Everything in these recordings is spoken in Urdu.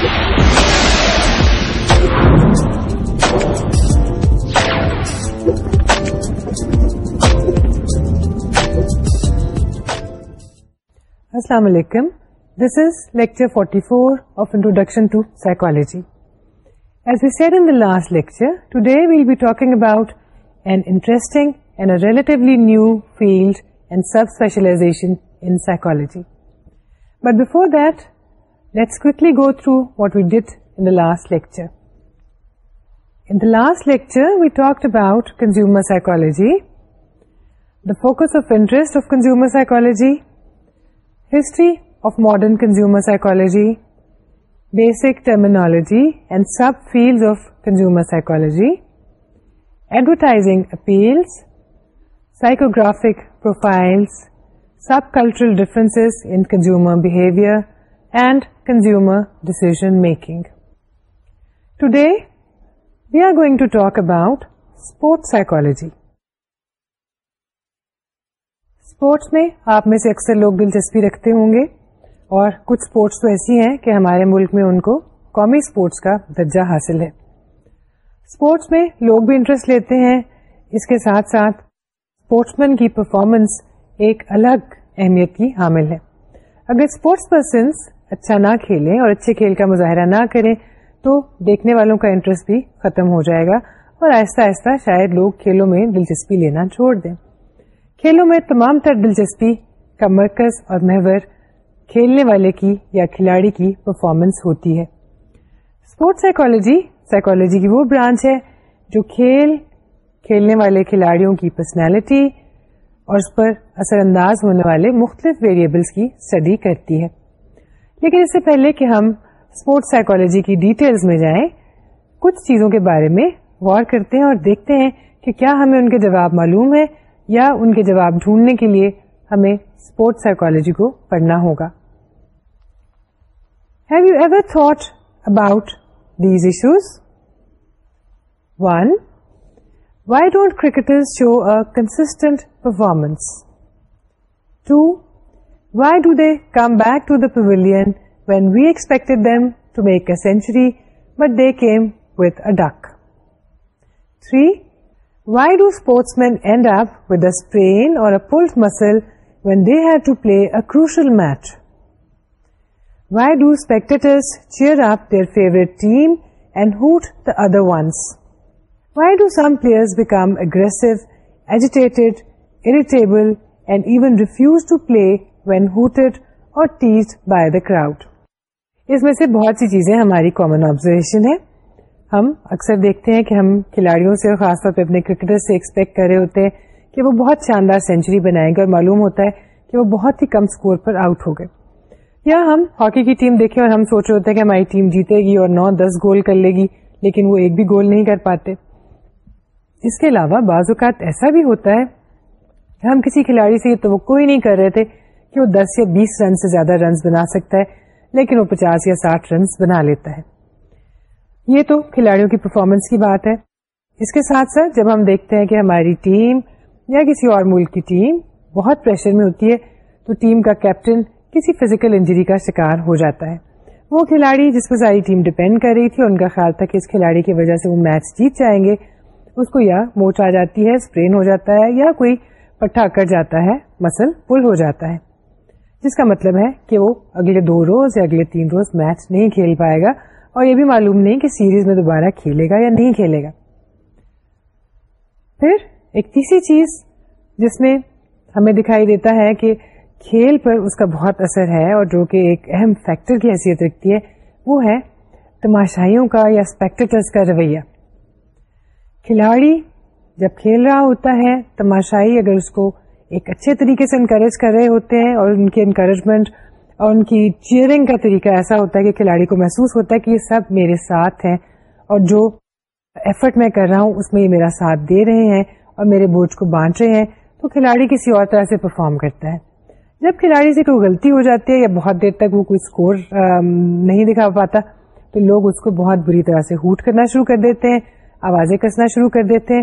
السلام علیکم this is lecture 44 of introduction to psychology as we said in the last lecture today we'll be talking about an interesting and a relatively new field and sub specialization in psychology but before that Let's quickly go through what we did in the last lecture. In the last lecture, we talked about consumer psychology, the focus of interest of consumer psychology, history of modern consumer psychology, basic terminology and subfields of consumer psychology, advertising appeals, psychographic profiles, subcultural differences in consumer behavior, and consumer decision making today we are going to talk about sport psychology sports میں آپ میں سے اکثر لوگ دلچسپی رکھتے ہوں گے اور کچھ اسپورٹس تو ایسی ہیں کہ ہمارے ملک میں ان کو قومی اسپورٹس کا درجہ حاصل ہے اسپورٹس میں لوگ بھی انٹرسٹ لیتے ہیں اس کے ساتھ ساتھ اسپورٹس مین کی پرفارمنس ایک الگ اہمیت کی حامل ہے اگر اسپورٹس پرسنس اچھا نہ کھیلیں اور اچھے کھیل کا مظاہرہ نہ کریں تو دیکھنے والوں کا انٹرسٹ بھی ختم ہو جائے گا اور آہستہ آہستہ شاید لوگ کھیلوں میں دلچسپی لینا چھوڑ دیں کھیلوں میں تمام تر دلچسپی کا مرکز اور محور کھیلنے والے کی یا کھلاڑی کی پرفارمنس ہوتی ہے اسپورٹ سائیکولوجی سائیکالوجی کی وہ برانچ ہے جو کھیل کھیلنے والے کھلاڑیوں کی پرسنالٹی اور اس پر اثر انداز ہونے والے مختلف ویریبلس کی اسٹڈی کرتی ہے لیکن اس سے پہلے کہ ہم اسپورٹ سائیکولوجی کی ڈیٹیلس میں جائیں کچھ چیزوں کے بارے میں غور کرتے ہیں اور دیکھتے ہیں کہ کیا ہمیں ان کے جواب معلوم ہے یا ان کے جواب ڈھونڈنے کے لیے ہمیں اسپورٹ سائیکولوجی کو پڑھنا ہوگا have you ever thought about these issues one why don't cricketer show a constant performance to Why do they come back to the pavilion when we expected them to make a century, but they came with a duck? 3. Why do sportsmen end up with a sprain or a pulled muscle when they had to play a crucial match? Why do spectators cheer up their favorite team and hoot the other ones? Why do some players become aggressive, agitated, irritable, and even refuse to play when hooted or teased by the crowd. اس میں سے بہت سی چیزیں ہماری کامن آبزرویشن ہے ہم اکثر دیکھتے ہیں کہ ہم کھلاڑیوں سے اور خاص طور پہ اپنے کرکٹر سے ایکسپیکٹ کر رہے ہوتے ہیں کہ وہ بہت شاندار سینچری بنائیں گے اور معلوم ہوتا ہے کہ وہ بہت ہی کم اسکور پر آؤٹ ہو گئے یا ہم ہاکی کی ٹیم دیکھیں اور ہم سوچ رہے ہوتے ہیں کہ ہماری ٹیم جیتے گی اور نو دس گول کر لے گی لیکن وہ ایک بھی گول نہیں کر پاتے اس کے علاوہ بعض اوقات ایسا بھی ہوتا ہے کہ ہم کسی کھلاڑی سے یہ توقع ہی نہیں کر رہے تھے کہ وہ دس یا بیس رن سے زیادہ رنز بنا سکتا ہے لیکن وہ پچاس یا ساٹھ رنز بنا لیتا ہے یہ تو کھلاڑیوں کی پرفارمنس کی بات ہے اس کے ساتھ ساتھ جب ہم دیکھتے ہیں کہ ہماری ٹیم یا کسی اور ملک کی ٹیم بہت پریشر میں ہوتی ہے تو ٹیم کا کیپٹن کسی فزیکل انجری کا شکار ہو جاتا ہے وہ کھلاڑی جس پر ساری ٹیم ڈپینڈ کر رہی تھی اور ان کا خیال تھا کہ اس کھلاڑی کی وجہ سے وہ میچ جیت جائیں گے اس کو یا موچ آ جاتی ہے اسپرین ہو جاتا ہے یا کوئی پٹھا کر جاتا ہے مسل پل ہو جاتا ہے جس کا مطلب ہے کہ وہ اگلے دو روز یا اگلے تین روز میچ نہیں کھیل پائے گا اور یہ بھی معلوم نہیں کہ سیریز میں دوبارہ کھیلے گا یا نہیں کھیلے گا پھر ایک تیسری چیز جس میں ہمیں دکھائی دیتا ہے کہ کھیل پر اس کا بہت اثر ہے اور جو کہ ایک اہم فیکٹر کی حیثیت رکھتی ہے وہ ہے تماشائیوں کا یا اسپیکٹرس کا رویہ کھلاڑی جب کھیل رہا ہوتا ہے تماشائی اگر اس کو ایک اچھے طریقے سے انکریج کر رہے ہوتے ہیں اور ان کی انکریجمنٹ اور ان کی چیئرنگ کا طریقہ ایسا ہوتا ہے کہ کھلاڑی کو محسوس ہوتا ہے کہ یہ سب میرے ساتھ ہیں اور جو ایفرٹ میں کر رہا ہوں اس میں یہ میرا ساتھ دے رہے ہیں اور میرے بوجھ کو بانٹ رہے ہیں تو کھلاڑی کسی اور طرح سے پرفارم کرتا ہے جب کھلاڑی سے کوئی غلطی ہو جاتی ہے یا بہت دیر تک وہ کوئی اسکور نہیں دکھا پاتا تو لوگ اس کو بہت بری طرح سے ہوٹ کرنا شروع کر دیتے ہیں آوازیں کسنا شروع کر دیتے ہیں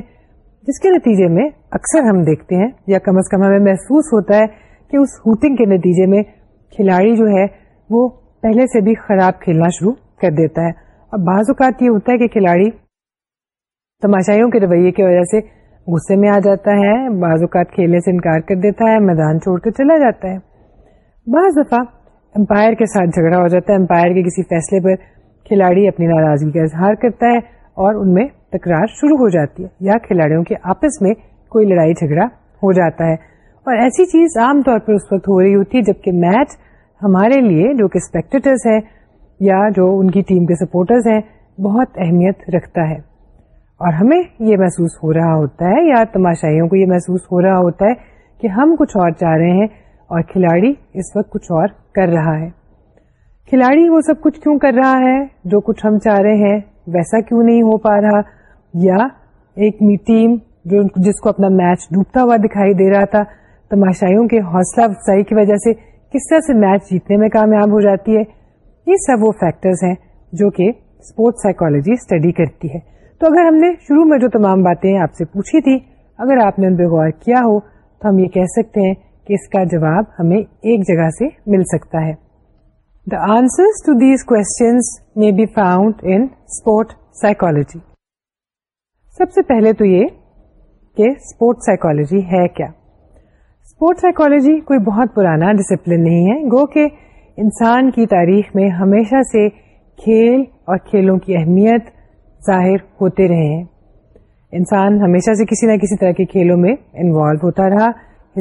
جس کے نتیجے میں اکثر ہم دیکھتے ہیں یا کم از کم ہمیں محسوس ہوتا ہے کہ اس ہوٹنگ کے نتیجے میں کھلاڑی جو ہے وہ پہلے سے بھی خراب کھیلنا شروع کر دیتا ہے اور بعض اوقات یہ ہوتا ہے کہ کھلاڑی تماشائیوں کے رویے کی وجہ سے غصے میں آ جاتا ہے بعض اوقات کھیلنے سے انکار کر دیتا ہے میدان چھوڑ کر چلا جاتا ہے بعض دفعہ امپائر کے ساتھ جھگڑا ہو جاتا ہے امپائر کے کسی فیصلے پر کھلاڑی اپنی ناراضگی کا اظہار کرتا ہے اور ان میں تکرار شروع ہو جاتی ہے یا کھلاڑیوں کے آپس میں کوئی لڑائی جھگڑا ہو جاتا ہے اور ایسی چیز عام طور پر اس وقت ہو رہی ہوتی ہے جبکہ میچ ہمارے لیے جو کہ ہیں یا جو ان کی ٹیم کے سپورٹرز ہیں بہت اہمیت رکھتا ہے اور ہمیں یہ محسوس ہو رہا ہوتا ہے یا تماشائیوں کو یہ محسوس ہو رہا ہوتا ہے کہ ہم کچھ اور چاہ رہے ہیں اور کھلاڑی اس وقت کچھ اور کر رہا ہے کھلاڑی وہ سب کچھ کیوں کر رہا ہے جو کچھ ہم چاہ رہے ہیں ویسا کیوں نہیں ہو پا رہا یا ایک ٹیم جو جس کو اپنا میچ ڈوبتا ہوا دکھائی دے رہا تھا تماشائیوں کے حوصلہ افزائی کی وجہ سے کس طرح سے میچ جیتنے میں کامیاب ہو جاتی ہے یہ سب وہ فیکٹرز ہیں جو کہ اسپورٹ سائیکولوجی اسٹڈی کرتی ہے تو اگر ہم نے شروع میں جو تمام باتیں آپ سے پوچھی تھی اگر آپ نے ان پہ غور کیا ہو تو ہم یہ کہہ سکتے ہیں کہ اس کا جواب ہمیں ایک جگہ سے مل سکتا ہے the answer to these sport psychology سب سے پہلے تو یہ کہ اسپورٹ سائیکولوجی ہے کیا اسپورٹ سائیکالوجی کوئی بہت پرانا ڈسپلن نہیں ہے گو کہ انسان کی تاریخ میں ہمیشہ سے کھیل اور کھیلوں کی اہمیت ظاہر ہوتے رہے ہیں انسان ہمیشہ سے کسی نہ کسی طرح کے کھیلوں میں انوالو ہوتا رہا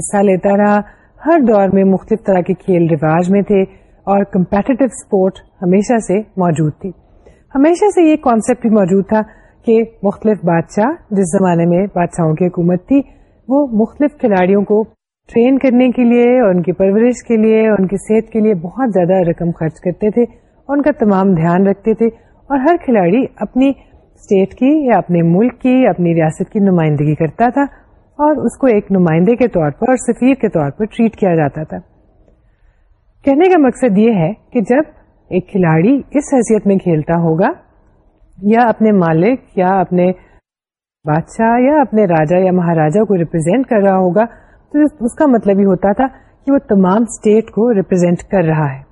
حصہ لیتا رہا ہر دور میں مختلف طرح کے کھیل رواج میں تھے اور کمپیٹیو اسپورٹ ہمیشہ سے موجود تھی ہمیشہ سے یہ کانسیپٹ بھی موجود تھا کہ مختلف بادشاہ جس زمانے میں بادشاہوں کی حکومت تھی وہ مختلف کھلاڑیوں کو ٹرین کرنے کے لیے اور ان کی پرورش کے لیے اور ان کی صحت کے لیے بہت زیادہ رقم خرچ کرتے تھے اور ان کا تمام دھیان رکھتے تھے اور ہر کھلاڑی اپنی اسٹیٹ کی یا اپنے ملک کی اپنی ریاست کی نمائندگی کرتا تھا اور اس کو ایک نمائندے کے طور پر اور سفیر کے طور پر ٹریٹ کیا جاتا تھا کہنے کا مقصد یہ ہے کہ جب ایک کھلاڑی اس حیثیت میں کھیلتا ہوگا یا اپنے مالک یا اپنے بادشاہ یا اپنے راجا یا مہاراجا کو ریپرزینٹ کر رہا ہوگا تو اس کا مطلب یہ ہوتا تھا کہ وہ تمام اسٹیٹ کو ریپرزینٹ کر رہا ہے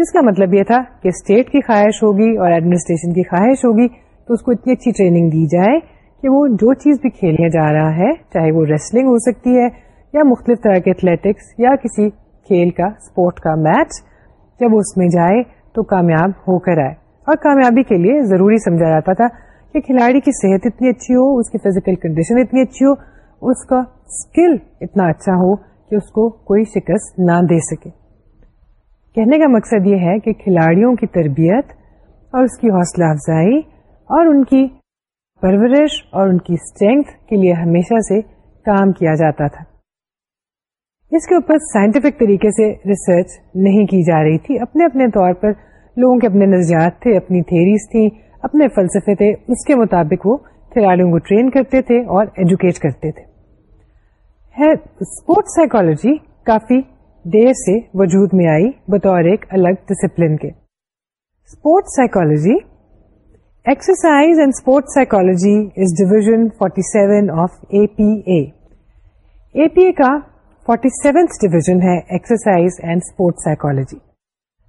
جس کا مطلب یہ تھا کہ اسٹیٹ کی خواہش ہوگی اور ایڈمنسٹریشن کی خواہش ہوگی تو اس کو اتنی اچھی ٹریننگ دی جائے کہ وہ جو چیز بھی کھیلنے جا رہا ہے چاہے وہ ریسلنگ ہو سکتی ہے یا مختلف طرح کے ایتھلیٹکس یا کسی کھیل کا اسپورٹ کا میچ جب اس میں جائے تو کامیاب ہو کر آئے اور کامیابی کے لیے ضروری سمجھا جاتا تھا کہ کھلاڑی کی صحت اتنی اچھی ہو اس کی فزیکل کنڈیشن اتنی اچھی ہو اس کا اسکل اتنا اچھا ہو کہ اس کو کوئی شکست نہ دے سکے کہنے کا مقصد یہ ہے کہ کھلاڑیوں کی تربیت اور اس کی حوصلہ افزائی اور ان کی پرورش اور ان کی اسٹرینگ کے لیے ہمیشہ سے کام کیا جاتا تھا اس کے اوپر سائنٹیفک طریقے سے ریسرچ نہیں کی جا رہی تھی اپنے اپنے طور پر لوگوں کے اپنے نظریات تھے اپنی تھیریز تھی اپنے فلسفے تھے اس کے مطابق وہ کھلاڑیوں کو ٹرین کرتے تھے اور ایجوکیٹ کرتے تھے اسپورٹ سائیکولوجی کافی دیر سے وجود میں آئی بطور ایک الگ ڈسپلن کے sports psychology exercise and sport psychology is division forty seven of A P A P A کا فورٹی سیون ڈیویژن ہے سائیکالوجی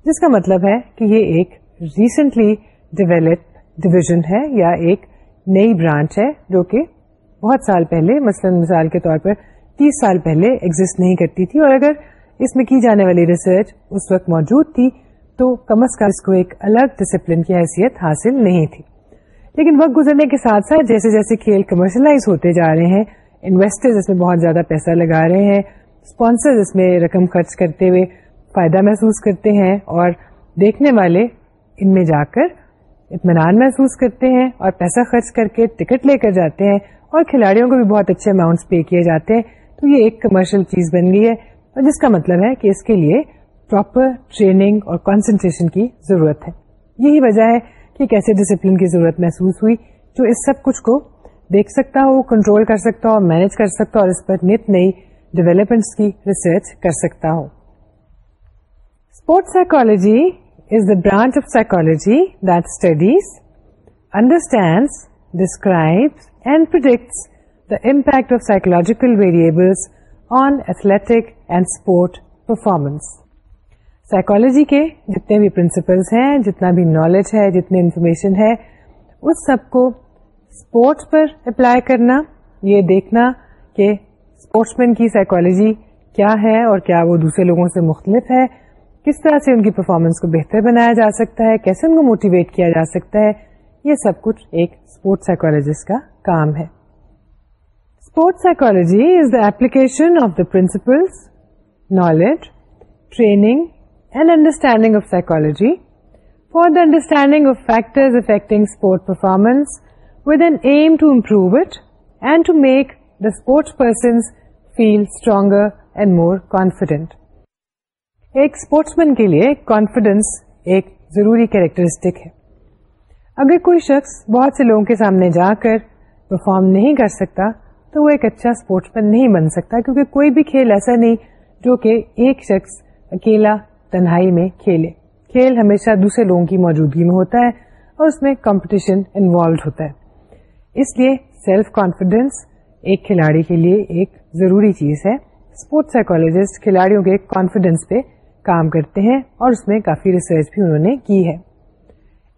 جس کا مطلب ہے کہ یہ ایک ریسنٹلی ڈیویلپ ڈویژن ہے یا ایک نئی برانچ ہے جو کہ بہت سال پہلے مثلا مثال کے طور پر تیس سال پہلے ایگزٹ نہیں کرتی تھی اور اگر اس میں کی جانے والی ریسرچ اس وقت موجود تھی تو کم از کم اس کو ایک الگ ڈسپلن کی حیثیت حاصل نہیں تھی لیکن وقت گزرنے کے ساتھ ساتھ جیسے جیسے کھیل کمرشلائز ہوتے جا رہے ہیں انویسٹر اس میں بہت زیادہ پیسہ لگا رہے ہیں اسپانسر اس میں رقم خرچ کرتے ہوئے فائدہ محسوس کرتے ہیں اور دیکھنے والے ان میں جا کر اطمینان محسوس کرتے ہیں اور پیسہ خرچ کر کے ٹکٹ لے کر جاتے ہیں اور کھلاڑیوں کو بھی بہت اچھے اماؤنٹ پے کیے جاتے ہیں تو یہ ایک کمرشل چیز بن گئی ہے اور جس کا مطلب ہے کہ اس کے لیے پراپر ٹریننگ اور کانسنٹریشن کی ضرورت ہے یہی وجہ ہے کہ کیسے ڈسپلن کی ضرورت محسوس ہوئی جو اس سب کچھ کو دیکھ سکتا ہو کنٹرول کر سکتا ہو مینج کر سکتا ہو اور اس پر نت نئی ڈیولپمنٹس کی ریسرچ کر سکتا ہو sports psychology is the branch of psychology this studies understands describe and predicts the impact of psychological variables on athletic and sport performance psychology کے جتنے بھی پرنسپلس ہیں جتنا بھی نالج ہے جتنے انفارمیشن ہے اس سب کو اسپورٹس پر اپلائی کرنا یہ دیکھنا کہ اسپورٹس مین کی سائیکالوجی کیا ہے اور کیا وہ دوسرے لوگوں سے مختلف ہے کس طرح سے ان کی پرفارمنس کو بہتر بنایا جا سکتا ہے کیسے ان کو موٹیویٹ کیا جا سکتا ہے یہ سب کچھ ایک اسپورٹ سائیکولوجسٹ کا کام ہے sport psychology is the application of the principles knowledge training and understanding of psychology for the understanding of factor performance with an aim to improve it and to make the sports persons feel stronger and more confident ایک اسپورٹس مین کے لیے کانفیڈینس ایک ضروری کیریکٹرسٹک ہے اگر کوئی شخص بہت سے لوگوں کے سامنے جا کر پرفارم نہیں کر سکتا تو وہ ایک اچھا اسپورٹس مین نہیں بن سکتا کیونکہ کوئی بھی کھیل ایسا نہیں جو کہ ایک شخص اکیلا تنہائی میں کھیلے کھیل ہمیشہ دوسرے لوگوں کی موجودگی میں ہوتا ہے اور اس میں کمپٹیشن انوالوڈ ہوتا ہے اس لیے سیلف کانفیڈینس ایک کھلاڑی کے لیے ایک ضروری چیز ہے اسپورٹس سائیکولوجسٹ کھلاڑیوں کے کانفیڈینس پہ کام کرتے ہیں اور اس میں کافی ریسرچ بھی انہوں نے کی ہے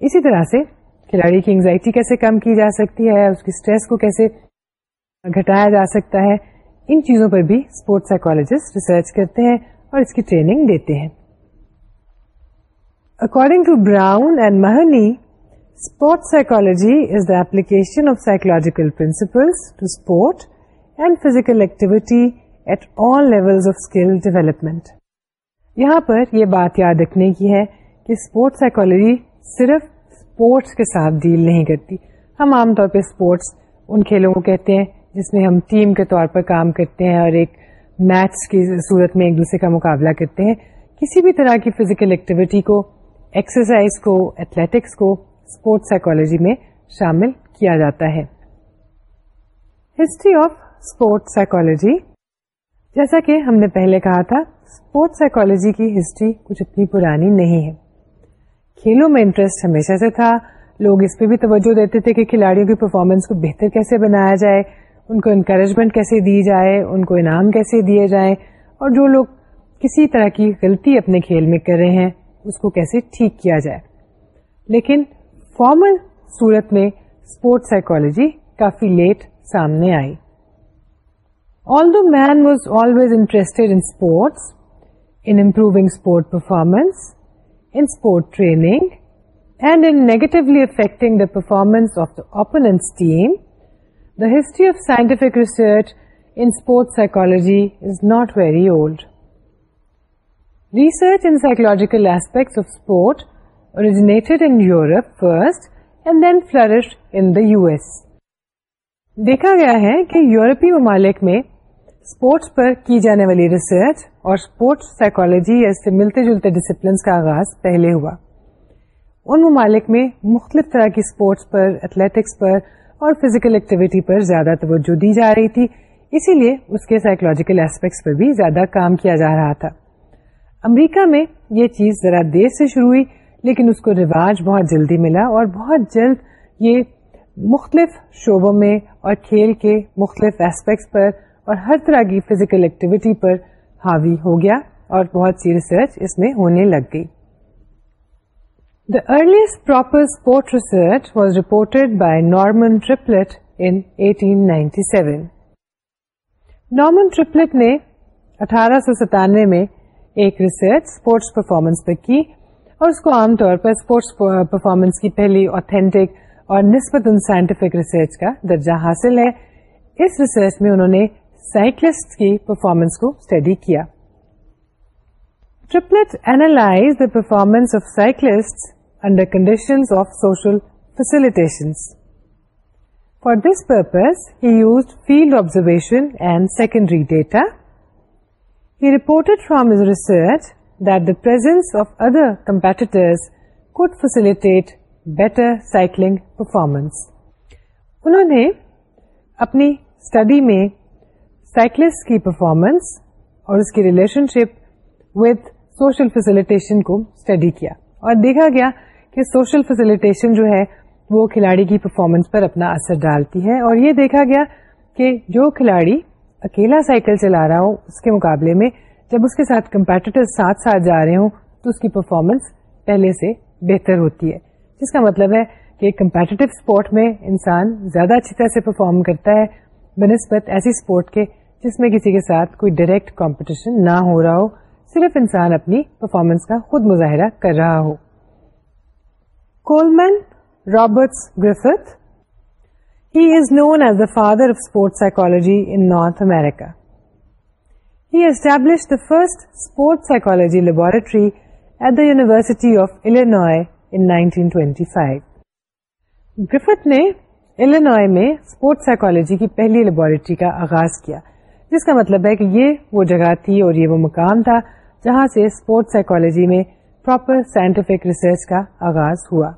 اسی طرح سے کھلاڑی کی انگزائٹی کیسے کم کی جا سکتی ہے اس کی اسٹریس کو کیسے گھٹایا جا سکتا ہے ان چیزوں پر بھی اسپورٹ سائیکولوجسٹ ریسرچ کرتے ہیں اور اس کی ٹریننگ دیتے ہیں according to Brown and Mahoney sport psychology is the application of psychological principle and physical activity at all level of skill development یہاں پر یہ بات یاد رکھنے کی ہے کہ اسپورٹ سائیکولوجی صرف اسپورٹس کے ساتھ ڈیل نہیں کرتی ہم عام طور پہ اسپورٹس ان کھیلوں کو کہتے ہیں جس میں ہم ٹیم کے طور پر کام کرتے ہیں اور ایک میچ کی صورت میں ایک دوسرے کا مقابلہ کرتے ہیں کسی بھی طرح کی فزیکل ایکٹیویٹی کو ایکسرسائز کو ایتھلیٹکس کو اسپورٹ سائیکولوجی میں شامل کیا جاتا ہے ہسٹری آف اسپورٹس سائیکولوجی جیسا کہ ہم نے پہلے کہا تھا کی ہسٹری کچھ اتنی پرانی نہیں ہے کھیلوں میں انٹرسٹ ہمیشہ سے تھا لوگ اس پہ بھی توجہ دیتے تھے کہ کھلاڑیوں کی پرفارمنس کو بہتر کیسے بنایا جائے ان کو انکریجمنٹ کیسے دی جائے ان کو انعام کیسے دیے جائیں اور جو لوگ کسی طرح کی غلطی اپنے کھیل میں کر رہے ہیں اس کو کیسے ٹھیک کیا جائے لیکن فارمل صورت میں اسپورٹ سائیکولوجی کافی لیٹ سامنے آئی although man was always interest in sports in improving sport performance in sport training and in negatively affecting the performance of the upon the history of scientific research in psychology is not very old research and psychological aspects of sport اور یو ایس دیکھا گیا ہے کہ یورپی ممالک میں اسپورٹس پر کی جانے والی ریسرچ اور اسپورٹس سائیکالوجی یا اس سے ملتے جلتے ڈسپلنس کا آغاز پہلے ہوا ان ممالک میں مختلف طرح کی اسپورٹس پر ایتھلیٹکس پر اور فزیکل ایکٹیویٹی پر زیادہ توجہ دی جا رہی تھی اسی لیے اس کے سائیکولوجیکل ایسپیکٹس پر بھی زیادہ کام کیا جا رہا تھا امریکہ میں یہ چیز ذرا دیر سے شروع ہوئی لیکن اس کو رواج بہت جلدی ملا اور بہت جلد یہ مختلف شعبوں میں اور کھیل کے مختلف ایسپیکٹس پر اور ہر طرح کی فزیکل ایکٹیویٹی پر حاوی ہو گیا اور بہت سی ریسرچ اس میں ہونے لگ گئی the earliest proper sport research was reported by Norman Triplett in 1897 Norman Triplett نے 1897 میں ایک ریسرچ اسپورٹس پرفارمنس پر کی اور اس کو عام طور پر اسپورٹس پرفارمنس کی پہلی اوتھینٹک اور نسبت سائنٹیفک ریسرچ کا درجہ حاصل ہے اس ریسرچ میں انہوں نے سائیکلسٹ کی پرفارمنس کو اسٹڈی کیا analyse the performance of of cyclist under social for this purpose he کیافارمنس field observation and secondary data he report from his research that the presence of other competitors could compete better cycling performance انہوں نے اپنی اسٹڈی میں سائیکلسٹ کی پرفارمنس اور اس کی relationship with social facilitation کو اسٹڈی کیا اور دیکھا گیا کہ سوشل فیسیلیٹیشن جو ہے وہ کھلاڑی کی پرفارمنس پر اپنا اثر ڈالتی ہے اور یہ دیکھا گیا کہ جو کھلاڑی اکیلا سائیکل چلا رہا ہو اس کے مقابلے میں جب اس کے ساتھ کمپیٹیٹر ساتھ ساتھ جا رہے ہوں تو اس کی پرفارمنس پہلے سے بہتر ہوتی ہے جس کا مطلب ہے کہ کمپیٹیٹو اسپورٹ میں انسان زیادہ اچھی طرح سے پرفارم کرتا ہے بنسبت ایسی اسپورٹ کے جس میں کسی کے ساتھ کوئی ڈائریکٹ کمپٹیشن نہ ہو رہا ہو صرف انسان اپنی پرفارمنس کا خود مظاہرہ کر رہا ہو Coleman Roberts Griffith he is known as the father of sports psychology in North America he establish the first sport psychology laboratory at the university of in nineteen Griffith نے اللینوائے میں اسپورٹ سائیکالوجی کی پہلی لیبوریٹری کا آغاز کیا جس کا مطلب ہے کہ یہ وہ جگہ تھی اور یہ وہ مقام تھا جہاں سے اسپورٹس سائیکولوجی میں پراپر سائنٹیفک ریسرچ کا آغاز ہوا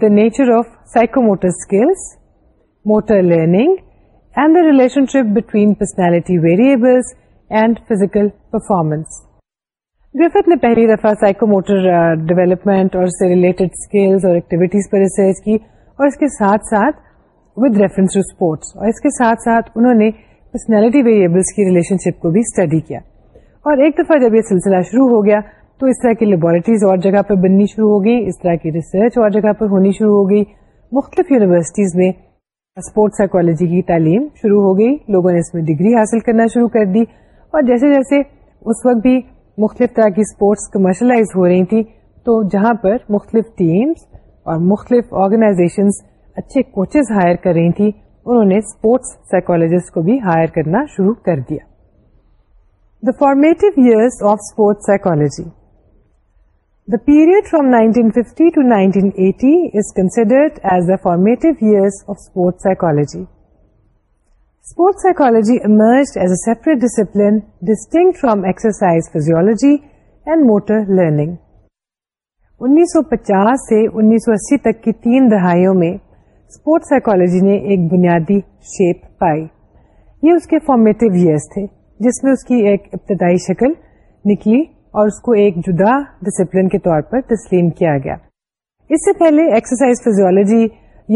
the nature of psycho motor learning and the relationship between personality variables and physical performance Griffith نے پہلی دفعہ سائیکو موٹر ڈیولپمنٹ اور اس سے ریلیٹڈ اسکلس اور ایکٹیویٹیز پر ریسرچ کی اور اس کے ساتھ ساتھ وت ریفرس ٹو اسپورٹس اور اس کے ساتھ ساتھ انہوں نے پرسنالٹی ویریبلس کی ریلیشن شپ کو بھی اسٹڈی کیا اور ایک دفعہ جب یہ سلسلہ شروع ہو گیا تو اس طرح کی لیبوریٹریز اور جگہ پہ بننی شروع ہو گئی اس طرح کی ریسرچ اور جگہ پر ہونی شروع ہو گئی مختلف یونیورسٹیز میں اسپورٹس سائیکالوجی کی تعلیم شروع ہو گئی لوگوں نے اس میں ڈگری حاصل کرنا شروع کر دی اور جیسے جیسے اس وقت بھی مختلف طرح کی اسپورٹس کمرشلائز ہو رہی تھی تو جہاں پر مختلف ٹیمز اور مختلف آرگنائزیشنز اچھے کوچز ہائر کر رہی تھیں انہوں نے اسپورٹس سائیکولوجسٹ کو بھی ہائر کرنا شروع کر دیا the formative years of sports psychology the period two is considered as the formative years of sports psychology sports psychology emerges as a separate discipline distinct from exercise physiology and motor learning انیس سو پچاس سے انیس سو اسی تک کی تین دہائیوں میں اسپورٹ سائیکولوجی نے ایک بنیادی شیپ پائی یہ اس کے فارمیٹو ایئرس تھے جس میں اس کی ایک ابتدائی شکل نکلی اور اس کو ایک جدا ڈسپلن کے طور پر تسلیم کیا گیا اس سے پہلے ایکسرسائز فیزیولوجی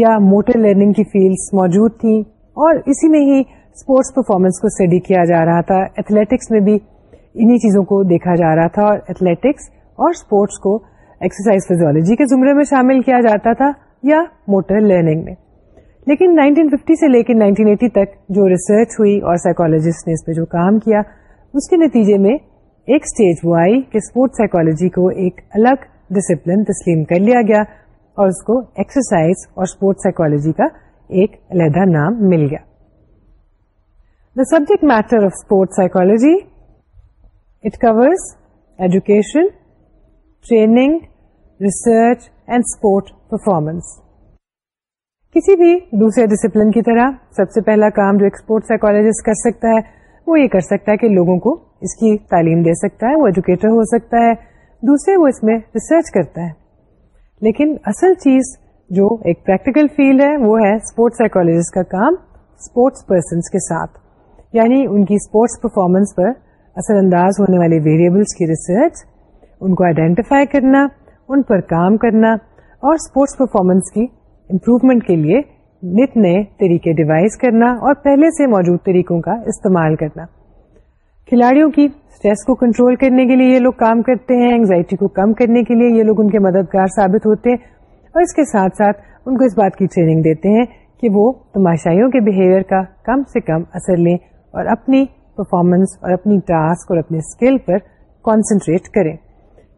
یا موٹر لرننگ کی فیلڈس موجود تھیں اور اسی میں ہی اسپورٹس پرفارمنس کو اسٹڈی کیا جا رہا تھا ایتھلیٹکس میں بھی انہیں چیزوں کو دیکھا جا رہا تھا اور ایتھلیٹکس اور اسپورٹس کو ایکسرسائز فیزیولوجی کے زمرے میں شامل کیا جاتا تھا یا موٹر لرننگ میں لیکن 1950 سے لے کے 1980 تک جو ریسرچ ہوئی اور سائیکالوجسٹ نے اس پہ جو کام کیا اس کے نتیجے میں ایک سٹیج وہ آئی کہ اسپورٹ سائیکالوجی کو ایک الگ ڈسپلن تسلیم کر لیا گیا اور اس کو ایکسرسائز اور اسپورٹ سائیکولوجی کا ایک علیحدہ نام مل گیا the subject matter of sport psychology it course education training research and sport performance کسی بھی دوسرے ڈسپلن کی طرح سب سے پہلا کام جو ایکسپورٹ سائیکولوجسٹ کر سکتا ہے وہ یہ کر سکتا ہے کہ لوگوں کو اس کی تعلیم دے سکتا ہے وہ ایجوکیٹر ہو سکتا ہے دوسرے وہ اس میں ریسرچ کرتا ہے لیکن اصل چیز جو ایک پریکٹیکل فیلڈ ہے وہ ہے اسپورٹس سائیکولوجسٹ کا کام اسپورٹس پرسنس کے ساتھ یعنی ان کی اسپورٹس پرفارمنس پر اثر انداز ہونے والے ویریبلس کی ریسرچ ان کو آئیڈینٹیفائی کرنا ان پر کام کرنا اور اسپورٹس پرفارمنس کی امپروومنٹ کے لیے نت نئے طریقے ڈیوائز کرنا اور پہلے سے موجود طریقوں کا استعمال کرنا کھلاڑیوں کی اسٹریس کو کنٹرول کرنے کے لیے یہ لوگ کام کرتے ہیں انگزائٹی کو کم کرنے کے لیے یہ لوگ ان کے مددگار ثابت ہوتے ہیں اور اس کے ساتھ ساتھ ان کو اس بات کی ٹریننگ دیتے ہیں کہ وہ تماشائیوں کے بہیویئر کا کم سے کم اثر لیں اور اپنی پرفارمنس اور اپنی ٹاسک اور اپنے اسکل پر کانسنٹریٹ کریں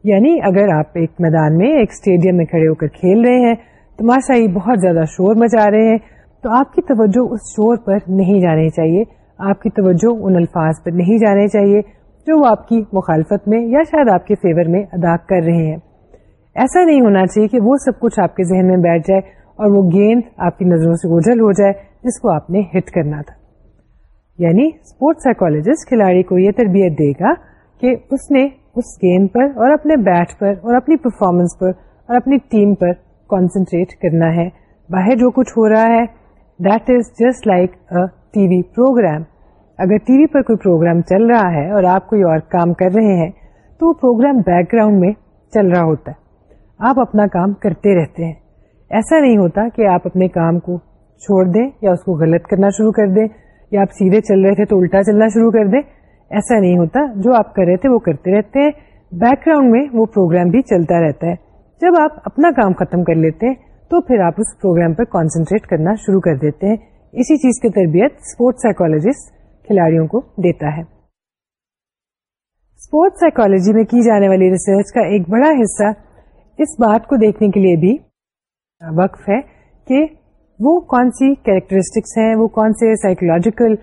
یعنی اگر آپ ایک میدان میں ایک اسٹیڈیم میں کھڑے ہو کر کھیل رہے ہیں تماشا ہی بہت زیادہ شور مچا رہے ہیں تو آپ کی توجہ اس شور پر نہیں جانے چاہیے آپ کی توجہ ان الفاظ پر نہیں جانے چاہیے جو وہ آپ کی مخالفت میں یا شاید آپ کے فیور میں ادا کر رہے ہیں ایسا نہیں ہونا چاہیے کہ وہ سب کچھ آپ کے ذہن میں بیٹھ جائے اور وہ گیند آپ کی نظروں سے اجل ہو جائے جس کو آپ نے ہٹ کرنا تھا یعنی اسپورٹ سائیکولوجسٹ کھلاڑی کو یہ تربیت دے گا کہ اس نے اس گیم پر اور اپنے بیٹ پر اور اپنی پرفارمنس پر اور اپنی ٹیم پر کانسنٹریٹ کرنا ہے باہر جو کچھ ہو رہا ہے that is just like a T V programme اگر ٹی وی پر کوئی پروگرام چل رہا ہے اور آپ کوئی اور کام کر رہے ہیں تو وہ پروگرام بیک گراؤنڈ میں چل رہا ہوتا ہے آپ اپنا کام کرتے رہتے ہیں ایسا نہیں ہوتا کہ آپ اپنے کام کو چھوڑ دیں یا اس کو غلط کرنا شروع کر دیں یا آپ سیدھے چل رہے تھے تو الٹا چلنا شروع کر دیں ایسا نہیں ہوتا جو آپ کر رہے تھے وہ کرتے رہتے ہیں بیک گراؤنڈ میں وہ پروگرام بھی چلتا رہتا ہے جب آپ اپنا کام ختم کر لیتے ہیں تو پھر آپ اس پروگرام پر کانسنٹریٹ کرنا شروع کر دیتے ہیں اسی چیز کی تربیت اسپورٹ سائیکولوجسٹ کھلاڑیوں کو دیتا ہے اسپورٹ سائیکولوجی میں کی جانے والی ریسرچ کا ایک بڑا حصہ اس بات کو دیکھنے کے لیے بھی وقف ہے کہ وہ کون سی کیریکٹرسٹکس ہیں وہ کون سے سائیکولوجیکل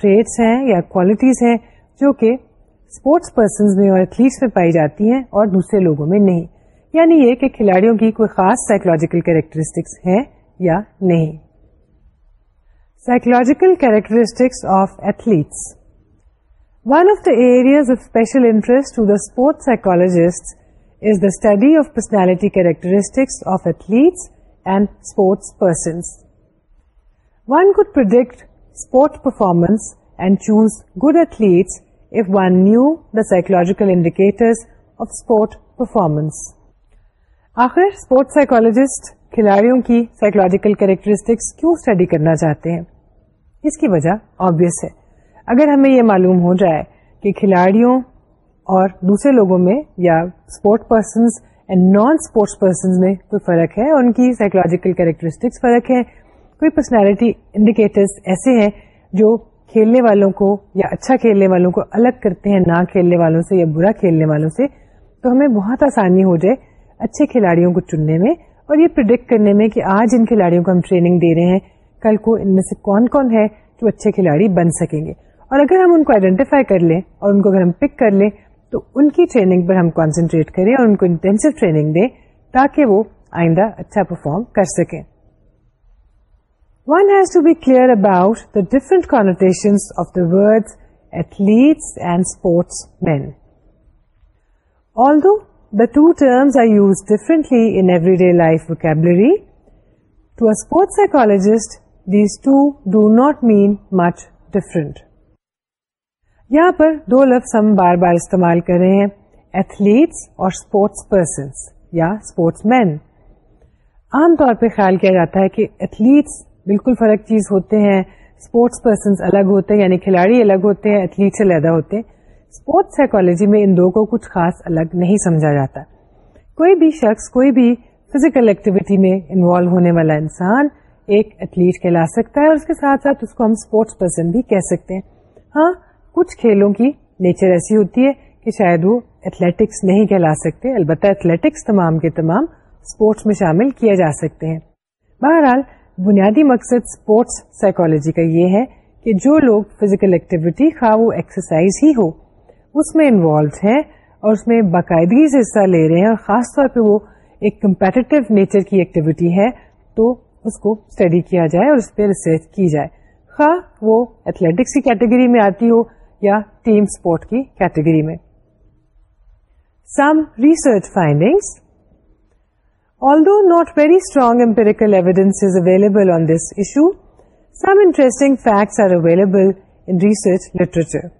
ٹریٹس ہیں یا کوالٹیز ہیں جو کہ اسپورٹس پرسن میں اور ایتھلیٹس میں پائی جاتی ہیں اور دوسرے لوگوں میں نہیں یعنی یہ کہ کھلاڑیوں کی کوئی خاص سائیکولوجیکل کیریکٹرسٹکس ہیں یا نہیں psychological characteristics of athletes one of the areas of special interest to the sport psychologist is the study of personality characteristics of athletes and sports persons one could predict sport performance and choose good athletes knew one knew the psychological sport performance آخر اسپورٹ سائیکولوجسٹ کھلاڑیوں کی سائیکولوجیکل کیریکٹرسٹکس کیوں اسٹڈی کرنا چاہتے ہیں اس کی وجہ آبیس ہے اگر ہمیں یہ معلوم ہو جائے کہ کھلاڑیوں اور دوسرے لوگوں میں یا sport persons and non sports persons میں کوئی فرق ہے ان کی سائیکولوجیکل کریکٹرسٹکس فرق ہے کوئی پرسنالٹی انڈیکیٹرس ایسے ہیں جو کھیلنے والوں کو یا اچھا کھیلنے والوں کو الگ کرتے ہیں نہ کھیلنے والوں سے یا برا کھیلنے والوں سے تو ہمیں بہت آسانی ہو جائے اچھے کھلاڑیوں کو چننے میں اور یہ پرڈکٹ کرنے میں کہ آج ان کھلاڑیوں کو ہم ٹریننگ دے رہے ہیں کل کو ان میں سے کون کون ہے جو اچھے کھلاڑی بن سکیں گے اور اگر ہم ان کو آئیڈینٹیفائی کر لیں اور ان کو اگر ہم پک کر لیں تو ان کی ٹریننگ پر ہم کانسنٹریٹ کریں اور ان کو انٹینسو ٹریننگ دیں تاکہ وہ آئندہ اچھا پرفارم کر سکیں one has to be clear about different connotation of athletes and sportsmen the two terms I use differently in everyday life vocabulary to it psychologist these two do not mean much different یہاں پر دو لفظ ہم بار بار استعمال کر رہے ہیں ایتھلیٹس اور اسپورٹس پرسنس یا اسپورٹس مین عام طور پہ خیال کیا جاتا ہے کہ ایتھلیٹس بالکل فرق چیز ہوتے ہیں اسپورٹس پرسن الگ ہوتے ہیں یعنی کھلاڑی الگ ہوتے ہیں علیحدہ ہوتے ہیں اسپورٹس سائیکولوجی میں ان دو کو کچھ خاص الگ نہیں سمجھا جاتا کوئی بھی شخص کوئی بھی فزیکل ایکٹیویٹی میں انوالو ہونے والا انسان ایک ایتھلیٹ کہلا سکتا ہے اور اس کے ساتھ ساتھ اس کو ہم اسپورٹس پرسن بھی کہہ سکتے ہیں ہاں کچھ کھیلوں کی نیچر ایسی ہوتی ہے کہ شاید وہ ایتھلیٹکس نہیں کہلا سکتے البتہ ایتھلیٹکس تمام کے تمام اسپورٹس میں شامل کیا جا سکتے ہیں بہرحال بنیادی مقصد اسپورٹس سائیکولوجی کا یہ ہے کہ جو لوگ فزیکل ایکٹیویٹی خواہ وہ ایکسرسائز ہی ہو اس میں انوالوڈ ہے اور اس میں باقاعدگی سے حصہ لے رہے ہیں اور خاص طور پہ وہ ایک کمپیٹیو نیچر کی ایکٹیویٹی ہے تو اس کو اسٹڈی کیا جائے اور اس پہ ریسرچ کی جائے خواہ وہ ایتھلیٹکس کی کیٹیگری میں آتی ہو یا ٹیم اسپورٹ کی کیٹیگری میں some research findings Although not very strong empirical evidence is available on this issue, some interesting facts are available in research literature.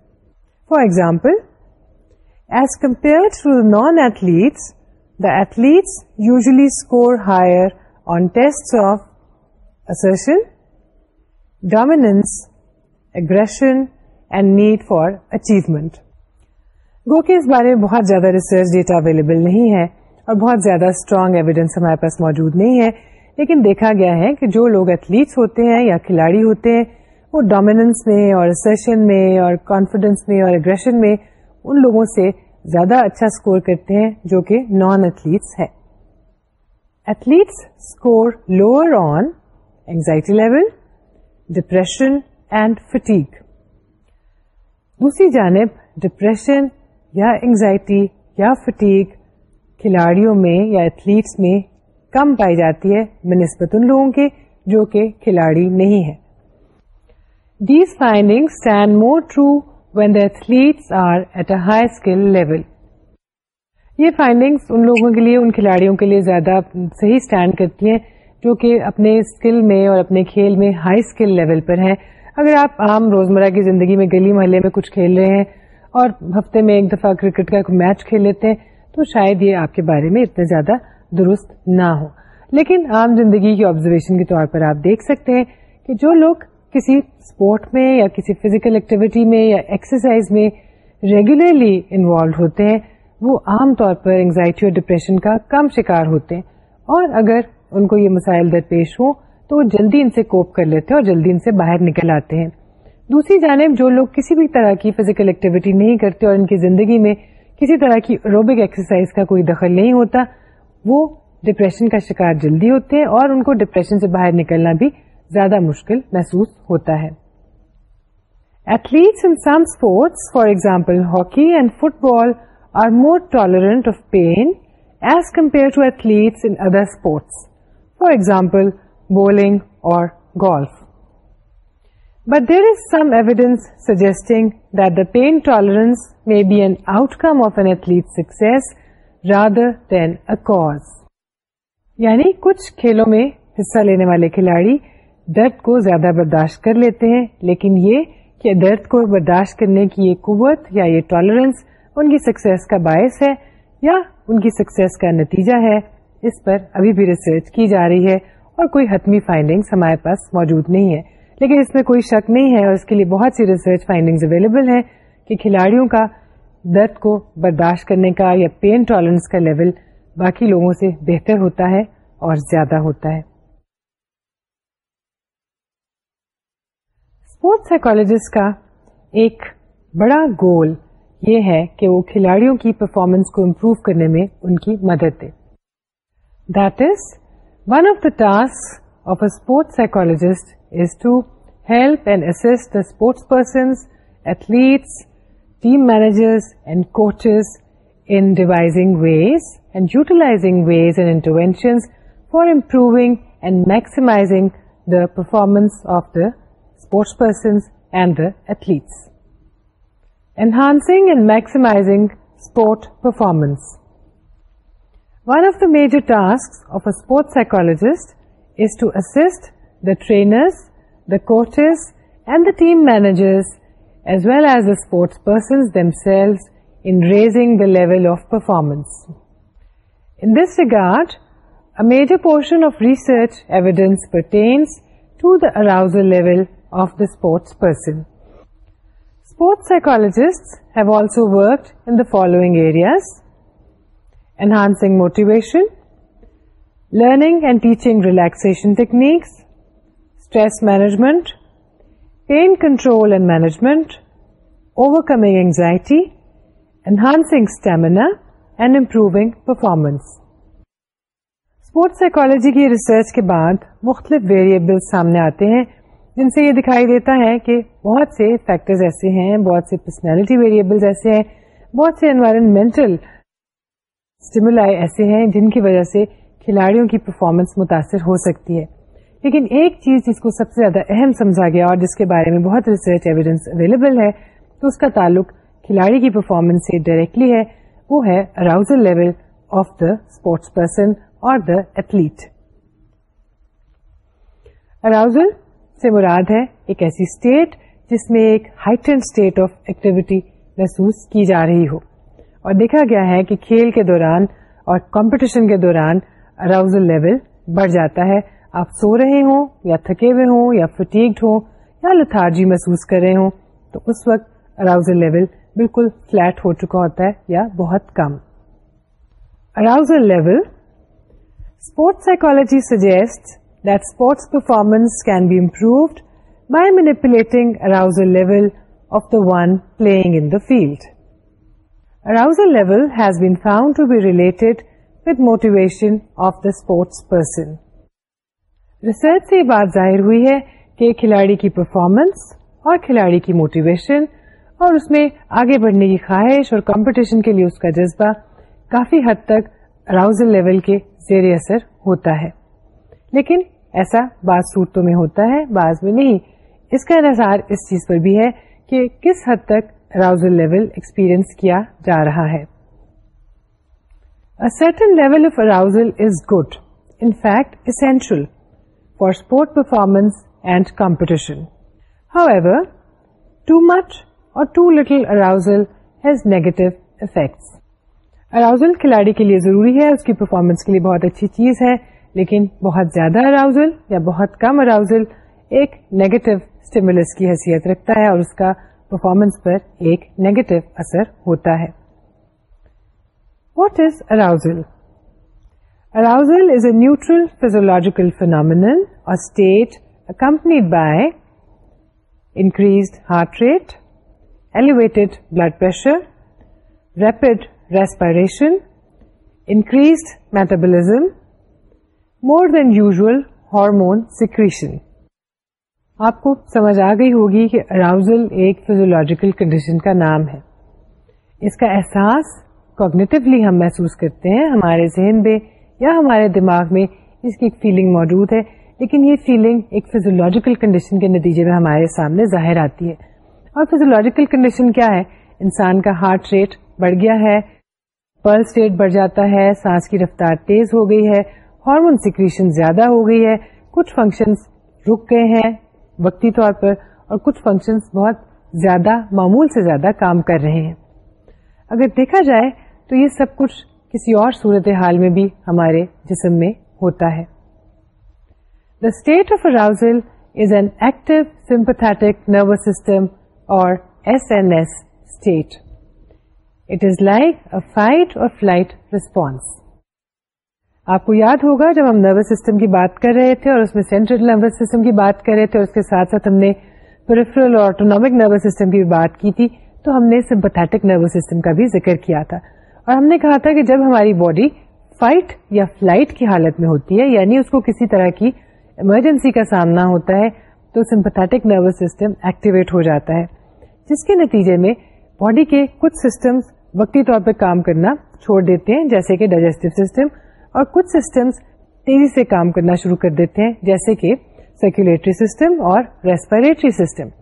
For example, as compared to the non-athletes, the athletes usually score higher on tests of assertion, dominance, aggression and need for achievement. گو کہ اس بارے میں بہت زیادہ ریسرچ ڈیٹا اویلیبل نہیں ہے اور بہت زیادہ اسٹرانگ ایویڈینس ہمارے پاس موجود نہیں ہے لیکن دیکھا گیا ہے کہ جو لوگ ایتھلیٹس ہوتے ہیں یا کھلاڑی ہوتے ہیں وہ ڈومیننس میں اور سیشن میں اور کانفیڈینس میں اور اگریشن میں ان لوگوں سے زیادہ اچھا اسکور کرتے ہیں جو کہ نان ایتھلیٹس ہیں athletes score lower on anxiety level depression and fatigue دوسری جانب ڈپریشن یا اینگزائٹی یا فٹیک کھلاڑیوں میں یا ایتھلیٹس میں کم پائی جاتی ہے بہ نسبت ان لوگوں کے جو کہ کھلاڑی نہیں ہے these finding stand more true when the athletes are at a high skill level یہ فائنڈنگس ان لوگوں کے لیے ان کھلاڑیوں کے لیے زیادہ صحیح اسٹینڈ کرتی ہیں جو کہ اپنے اسکل میں اور اپنے کھیل میں ہائی اسکل لیول پر ہیں اگر آپ عام روزمرہ کی زندگی میں گلی محلے میں کچھ کھیل رہے ہیں اور ہفتے میں ایک دفعہ کرکٹ کا ایک میچ کھیل لیتے ہیں تو شاید یہ آپ کے بارے میں اتنے زیادہ درست نہ ہو لیکن عام زندگی کی آبزرویشن کے طور پر آپ دیکھ سکتے ہیں کہ جو لوگ کسی اسپورٹ میں یا کسی فزیکل ایکٹیویٹی میں یا ایکسرسائز میں ریگولرلی انوالو ہوتے ہیں وہ عام طور پر انگزائٹی اور ڈپریشن کا کم شکار ہوتے ہیں اور اگر ان کو یہ مسائل درپیش ہوں تو وہ جلدی ان سے کوپ کر لیتے ہیں اور جلدی ان سے باہر نکل آتے ہیں دوسری جانب جو لوگ کسی بھی طرح کی فزیکل ایکٹیویٹی نہیں کرتے اور ان کی زندگی میں کسی طرح کی روبک ایکسرسائز کا کوئی دخل نہیں ہوتا وہ ڈپریشن کا شکار جلدی ہوتے ہیں اور ان کو ڈپریشن سے باہر نکلنا بھی زیادہ مشکل محسوس ہوتا ہے athletes in some sports for example hockey and football are more tolerant of pain as compare to athletes in other sports for example bowling or golf but there is some evidence میں کچھ کھیلوں میں حصہ لینے والے کھلاڑی درد کو زیادہ برداشت کر لیتے ہیں لیکن یہ کہ درد کو برداشت کرنے کی یہ قوت یا یہ ٹالرنس ان کی سکسیس کا باعث ہے یا ان کی سکسیس کا نتیجہ ہے اس پر ابھی بھی ریسرچ کی جا رہی ہے اور کوئی حتمی فائنڈنگ ہمارے پاس موجود نہیں ہے لیکن اس میں کوئی شک نہیں ہے اور اس کے لیے بہت سی ریسرچ فائنڈنگ اویلیبل ہیں کہ کھلاڑیوں کا درد کو برداشت کرنے کا یا پین ٹالرنس کا لیول باقی لوگوں سے بہتر ہوتا ہے اور زیادہ ہوتا ہے اسپورٹس سائیکالوجسٹ کا ایک بڑا گول یہ ہے کہ وہ کھلاڑیوں کی پرفارمنس کو امپروو کرنے میں ان کی مدد دے that is one of the task of a sport psychologist is to help and assist the sportspersons, athletes, team managers and coaches in devising ways and utilizing ways and interventions for improving and maximizing the performance of the sportspersons and the athletes. Enhancing and maximizing sport performance. One of the major tasks of a sports psychologist is to assist the trainers, the coaches and the team managers, as well as the sports persons themselves, in raising the level of performance. In this regard, a major portion of research evidence pertains to the arousal level of the sports person. Sports psychologists have also worked in the following areas: enhancing motivation, learning and teaching relaxation techniques, stress management pain control and management overcoming anxiety, enhancing stamina and improving performance sports psychology کی ریسرچ کے بعد مختلف ویریبل سامنے آتے ہیں جن سے یہ دکھائی دیتا ہے کہ بہت سے فیکٹرز ایسے ہیں بہت سے پرسنالٹی ویریبلز ایسے ہیں بہت سے انوائرمنٹل اسٹیمولا ایسے ہیں جن کی وجہ سے کھلاڑیوں کی پرفارمنس متاثر ہو سکتی ہے لیکن ایک چیز جس کو سب سے زیادہ اہم سمجھا گیا اور جس کے بارے میں بہت ریسرچ ایویڈینس اویلیبل ہے تو اس کا تعلق کھلاڑی کی پرفارمنس سے ڈائریکٹلی ہے وہ ہے arousal level of the sports person or the athlete arousal سے مراد ہے ایک ایسی اسٹیٹ جس میں ایک ہائیٹل اسٹیٹ آف ایکٹیویٹی محسوس کی جا رہی ہو اور دیکھا گیا ہے کہ کھیل کے دوران اور کمپٹیشن کے دوران اراؤزل لیول بڑھ جاتا ہے آپ سو رہے ہوں یا تھکے ہوئے ہوں یا فٹیگڈ ہوں یا لتارجی محسوس کر رہے ہوں تو اس وقت اراؤزل لیول بالکل فلیٹ ہو چکا ہوتا ہے یا بہت کم arousal level sports psychology suggest that sports performance can be improved by manipulating arousal level of the one playing in the field arousal level has been found to be related with motivation of the sports person research سے یہ بات ظاہر ہوئی ہے کہ کھلاڑی کی پرفارمنس اور کھلاڑی کی موٹیویشن اور اس میں آگے بڑھنے کی خواہش اور کمپٹیشن کے لیے اس کا جذبہ کافی حد تک اراؤزل لیول کے زیر اثر ہوتا ہے لیکن ایسا بعض صورتوں میں ہوتا ہے بعض میں نہیں اس کا انحصار اس چیز پر بھی ہے کہ کس حد تک راؤزل لیول ایکسپیرئنس کیا جا رہا ہے for sport performance and competition however arousal کھلاڑی کے لیے ضروری ہے اس کی پرفارمنس کے لیے بہت اچھی چیز ہے لیکن بہت زیادہ اراؤزل یا بہت کم اراؤزل ایک نیگیٹو اسٹیمولس کی حیثیت رکھتا ہے اور اس کا پرفارمنس پر ایک نیگیٹو اثر ہوتا ہے what is arousal arousal is a neutral physiological increased metabolism, more than usual hormone secretion. آپ کو سمجھ آ گئی ہوگی کہ اراؤزل ایک فیزولوجیکل کنڈیشن کا نام ہے اس کا احساس کوگنیٹولی ہم محسوس کرتے ہیں ہمارے ذہن میں یا ہمارے دماغ میں اس کی ایک فیلنگ موجود ہے لیکن یہ فیلنگ ایک فیزولوجیکل کنڈیشن کے نتیجے میں ہمارے سامنے ظاہر آتی ہے اور فیزولوجیکل کنڈیشن کیا ہے انسان کا ہارٹ ریٹ بڑھ گیا ہے پلس ریٹ بڑھ جاتا ہے سانس کی رفتار تیز ہو گئی ہے ہارمون سیکریشن زیادہ ہو گئی ہے کچھ فنکشنز رک گئے ہیں وقتی طور پر اور کچھ فنکشنز بہت زیادہ معمول سے زیادہ کام کر رہے ہیں اگر دیکھا جائے تو یہ سب کچھ کسی اور صورت حال میں بھی ہمارے جسم میں ہوتا ہے the state of arousal is an active sympathetic nervous system or S N S state it is like fight or flight response آپ کو یاد ہوگا جب ہم نروس سسٹم کی بات کر رہے تھے اور اس میں سینٹرل نروس سسٹم کی بات کر رہے تھے اور اس کے ساتھ ساتھ ہم نے پیریفرل اور آٹونک نروس سسٹم کی بات کی تھی تو ہم نے سمپتھیٹک نروس سسٹم کا بھی ذکر کیا تھا اور ہم نے کہا تھا کہ جب ہماری باڈی فائٹ یا فلائٹ کی حالت میں ہوتی ہے یعنی اس کو کسی طرح کی ایمرجنسی کا سامنا ہوتا ہے تو سمپتھک نروس سسٹم ایکٹیویٹ ہو جاتا ہے جس کے نتیجے میں باڈی کے کچھ سسٹمز وقتی طور پہ کام کرنا چھوڑ دیتے ہیں جیسے کہ ڈائجسٹو سسٹم اور کچھ سسٹمز تیزی سے کام کرنا شروع کر دیتے ہیں جیسے کہ سرکولیٹری سسٹم اور ریسپائریٹری سسٹم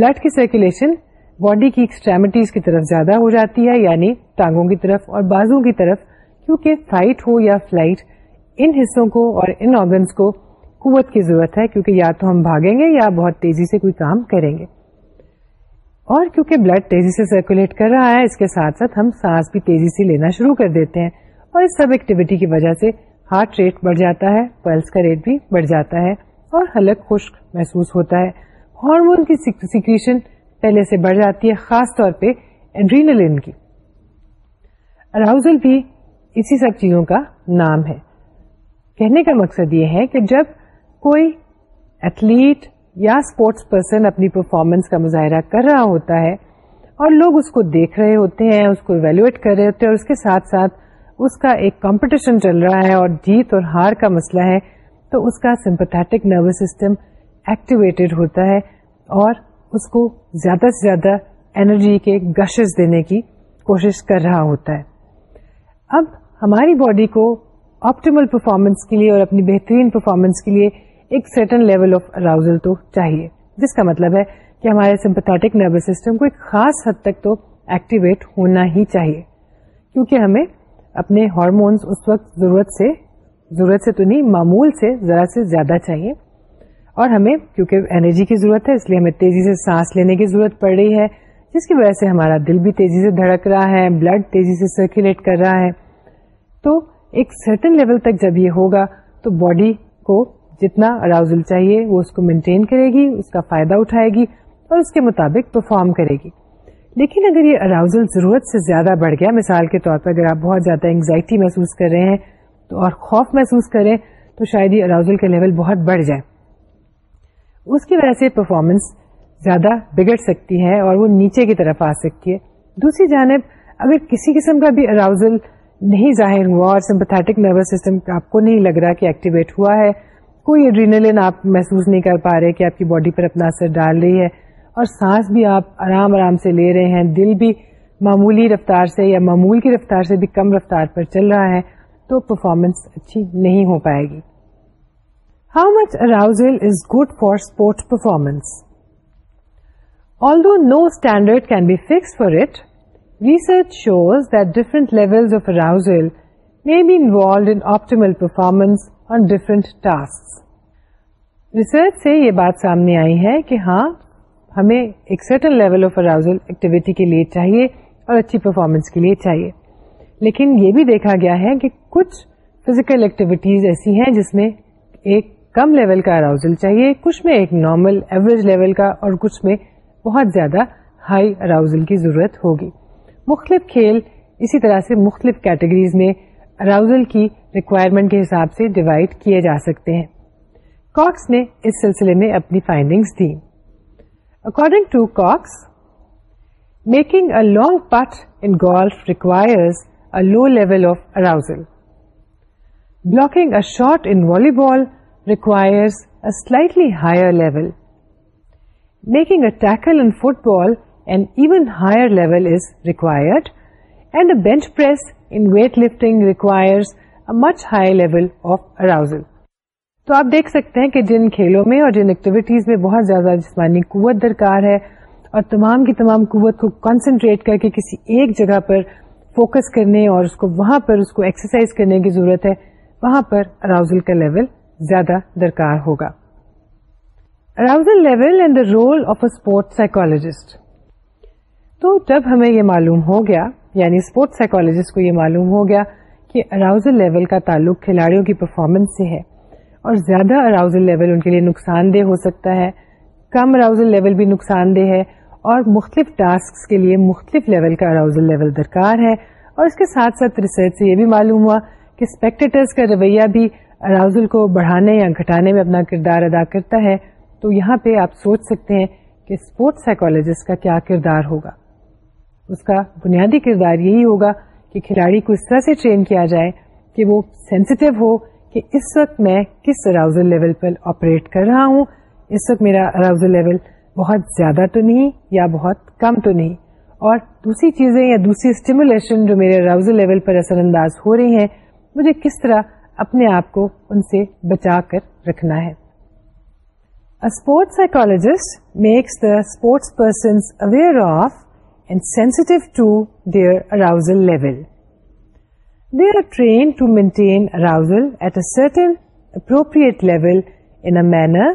بلڈ کی سرکولیشن باڈی کی ایکسٹریمٹیز کی طرف زیادہ ہو جاتی ہے یعنی ٹانگوں کی طرف اور بازو کی طرف کیونکہ فائٹ ہو یا فلائٹ ان حصوں کو اور ان آرگنس کو قوت کی ضرورت ہے کیونکہ یا تو ہم بھاگیں گے یا بہت تیزی سے کوئی کام کریں گے اور کیونکہ بلڈ تیزی سے سرکولیٹ کر رہا ہے اس کے ساتھ ساتھ ہم سانس بھی تیزی سے لینا شروع کر دیتے ہیں اور اس سب ایکٹیویٹی کی وجہ سے ہارٹ ریٹ بڑھ جاتا ہے پلس کا ریٹ بھی بڑھ جاتا ہے اور ہلک خشک محسوس ہوتا ہے ہارمون کی سیکشن پہلے سے بڑھ جاتی ہے خاص طور پہ پہن کی اراؤزل بھی اسی سب چیزوں کا نام ہے کہنے کا مقصد یہ ہے کہ جب کوئی ایتھلیٹ یا اسپورٹس پرسن اپنی پرفارمنس کا مظاہرہ کر رہا ہوتا ہے اور لوگ اس کو دیکھ رہے ہوتے ہیں اس کو ایویلویٹ کر رہے ہوتے ہیں اور اس کے ساتھ ساتھ اس کا ایک کمپٹیشن چل رہا ہے اور جیت اور ہار کا مسئلہ ہے تو اس کا سمپتھیٹک نروس سسٹم ایکٹیویٹڈ ہوتا ہے اور اس کو زیادہ سے زیادہ انرجی کے گشز دینے کی کوشش کر رہا ہوتا ہے اب ہماری باڈی کو آپٹیمل پرفارمنس کے لیے اور اپنی بہترین پرفارمنس کے لیے ایک سرٹن لیول آف اراؤزل تو چاہیے جس کا مطلب ہے کہ ہمارے سمپتھیٹک نروس سسٹم کو ایک خاص حد تک تو ایکٹیویٹ ہونا ہی چاہیے کیونکہ ہمیں اپنے ہارمونس اس وقت ضرورت سے ضرورت سے تو نہیں معمول سے ذرا سے زیادہ چاہیے اور ہمیں کیونکہ انرجی کی ضرورت ہے اس لیے ہمیں تیزی سے سانس لینے کی ضرورت پڑ رہی ہے جس کی وجہ سے ہمارا دل بھی تیزی سے دھڑک رہا ہے بلڈ تیزی سے سرکولیٹ کر رہا ہے تو ایک سرٹن لیول تک جب یہ ہوگا تو باڈی کو جتنا اراؤزل چاہیے وہ اس کو مینٹین کرے گی اس کا فائدہ اٹھائے گی اور اس کے مطابق پرفارم کرے گی لیکن اگر یہ اراؤزل ضرورت سے زیادہ بڑھ گیا مثال کے طور پر اگر آپ بہت زیادہ انگزائٹی محسوس کر رہے ہیں تو اور خوف محسوس کریں تو شاید یہ اراؤزل کا لیول بہت بڑھ جائے اس کی وجہ سے پرفارمنس زیادہ بگڑ سکتی ہے اور وہ نیچے کی طرف آ سکتی ہے دوسری جانب اگر کسی قسم کا بھی اراؤزل نہیں ظاہر ہوا اور سمپتھیٹک نروس سسٹم آپ کو نہیں لگ رہا کہ ایکٹیویٹ ہوا ہے کوئی ایڈرینلین آپ محسوس نہیں کر پا رہے کہ آپ کی باڈی پر اپنا اثر ڈال رہی ہے اور سانس بھی آپ آرام آرام سے لے رہے ہیں دل بھی معمولی رفتار سے یا معمول کی رفتار سے بھی کم رفتار پر چل رہا ہے تو پرفارمنس اچھی نہیں ہو پائے گی how much arousal is good for sport performance although no standard can be fix for it research shows different level سے یہ بات سامنے آئی ہے کہ ہاں ہمیں ایک certain level of arousal activity کے لیے چاہیے اور اچھی پرفارمنس کے لیے چاہیے لیکن یہ بھی دیکھا گیا ہے کہ کچھ فزیکل ایکٹیویٹیز ایسی ہیں جس میں ایک کم لیول کا اراؤزل چاہیے کچھ میں ایک نارمل ایوریج لیول کا اور کچھ میں بہت زیادہ ہائی اراؤزل کی ضرورت ہوگی مختلف کھیل اسی طرح سے مختلف کیٹیگریز میں اراؤزل کی ریکوائرمنٹ کے حساب سے ڈیوائڈ کیے جا سکتے ہیں کاکس نے اس سلسلے میں اپنی findings the according to Cox making a long putt in golf requires a low level of arousal blocking a shot in volleyball requires a slightly higher level making a tackle in football and even higher level is and and a bench in weightlifting requires much much level level of arousal تو آپ دیکھ سکتے ہیں کہ جن کھیلوں میں اور جن ایکٹیویٹیز میں بہت زیادہ جسمانی قوت درکار ہے اور تمام کی تمام قوت کو کنسنٹریٹ کر کے کسی ایک جگہ پر فوکس کرنے اور اس کو وہاں پر اس کو ایکسرسائز کرنے کی ضرورت ہے وہاں پر اراؤزل کا لیول زیادہ درکار ہوگا arousal level and the role of a sport psychologist تو جب ہمیں یہ معلوم ہو گیا یعنی اسپورٹ سائیکولوجسٹ کو یہ معلوم ہو گیا کہ اراؤزل لیول کا تعلق کھلاڑیوں کی پرفارمنس سے ہے اور زیادہ اراؤزل لیول ان کے لیے نقصان دہ ہو سکتا ہے کم اراؤزل لیول بھی نقصان دہ ہے اور مختلف ٹاسک کے لیے مختلف لیول کا اراؤزل لیول درکار ہے اور اس کے ساتھ ساتھ ریسرچ سے یہ بھی معلوم ہوا کہ اسپیکٹیٹرس کا رویہ بھی اراؤزل کو بڑھانے یا گھٹانے میں اپنا کردار ادا کرتا ہے تو یہاں پہ آپ سوچ سکتے ہیں کہ اسپورٹ سائیکولوجسٹ کا کیا کردار ہوگا اس کا بنیادی کردار یہی ہوگا کہ کھلاڑی کو اس طرح سے ٹرین کیا جائے کہ وہ سینسٹیو ہو کہ اس وقت میں کس اراؤزل لیول پر آپریٹ کر رہا ہوں اس وقت میرا اراؤزل لیول بہت زیادہ تو نہیں یا بہت کم تو نہیں اور دوسری چیزیں یا دوسری اسٹیمولیشن جو میرے اراؤزل لیول پر اثر انداز ہو رہی ہیں مجھے کس طرح اپنے آپ کو ان سے بچا کر رکھنا ہے sport psychologist makes the sports person aware of and sensitive to their arousal arousal level they are train to maintain at a certain appropriate level a manner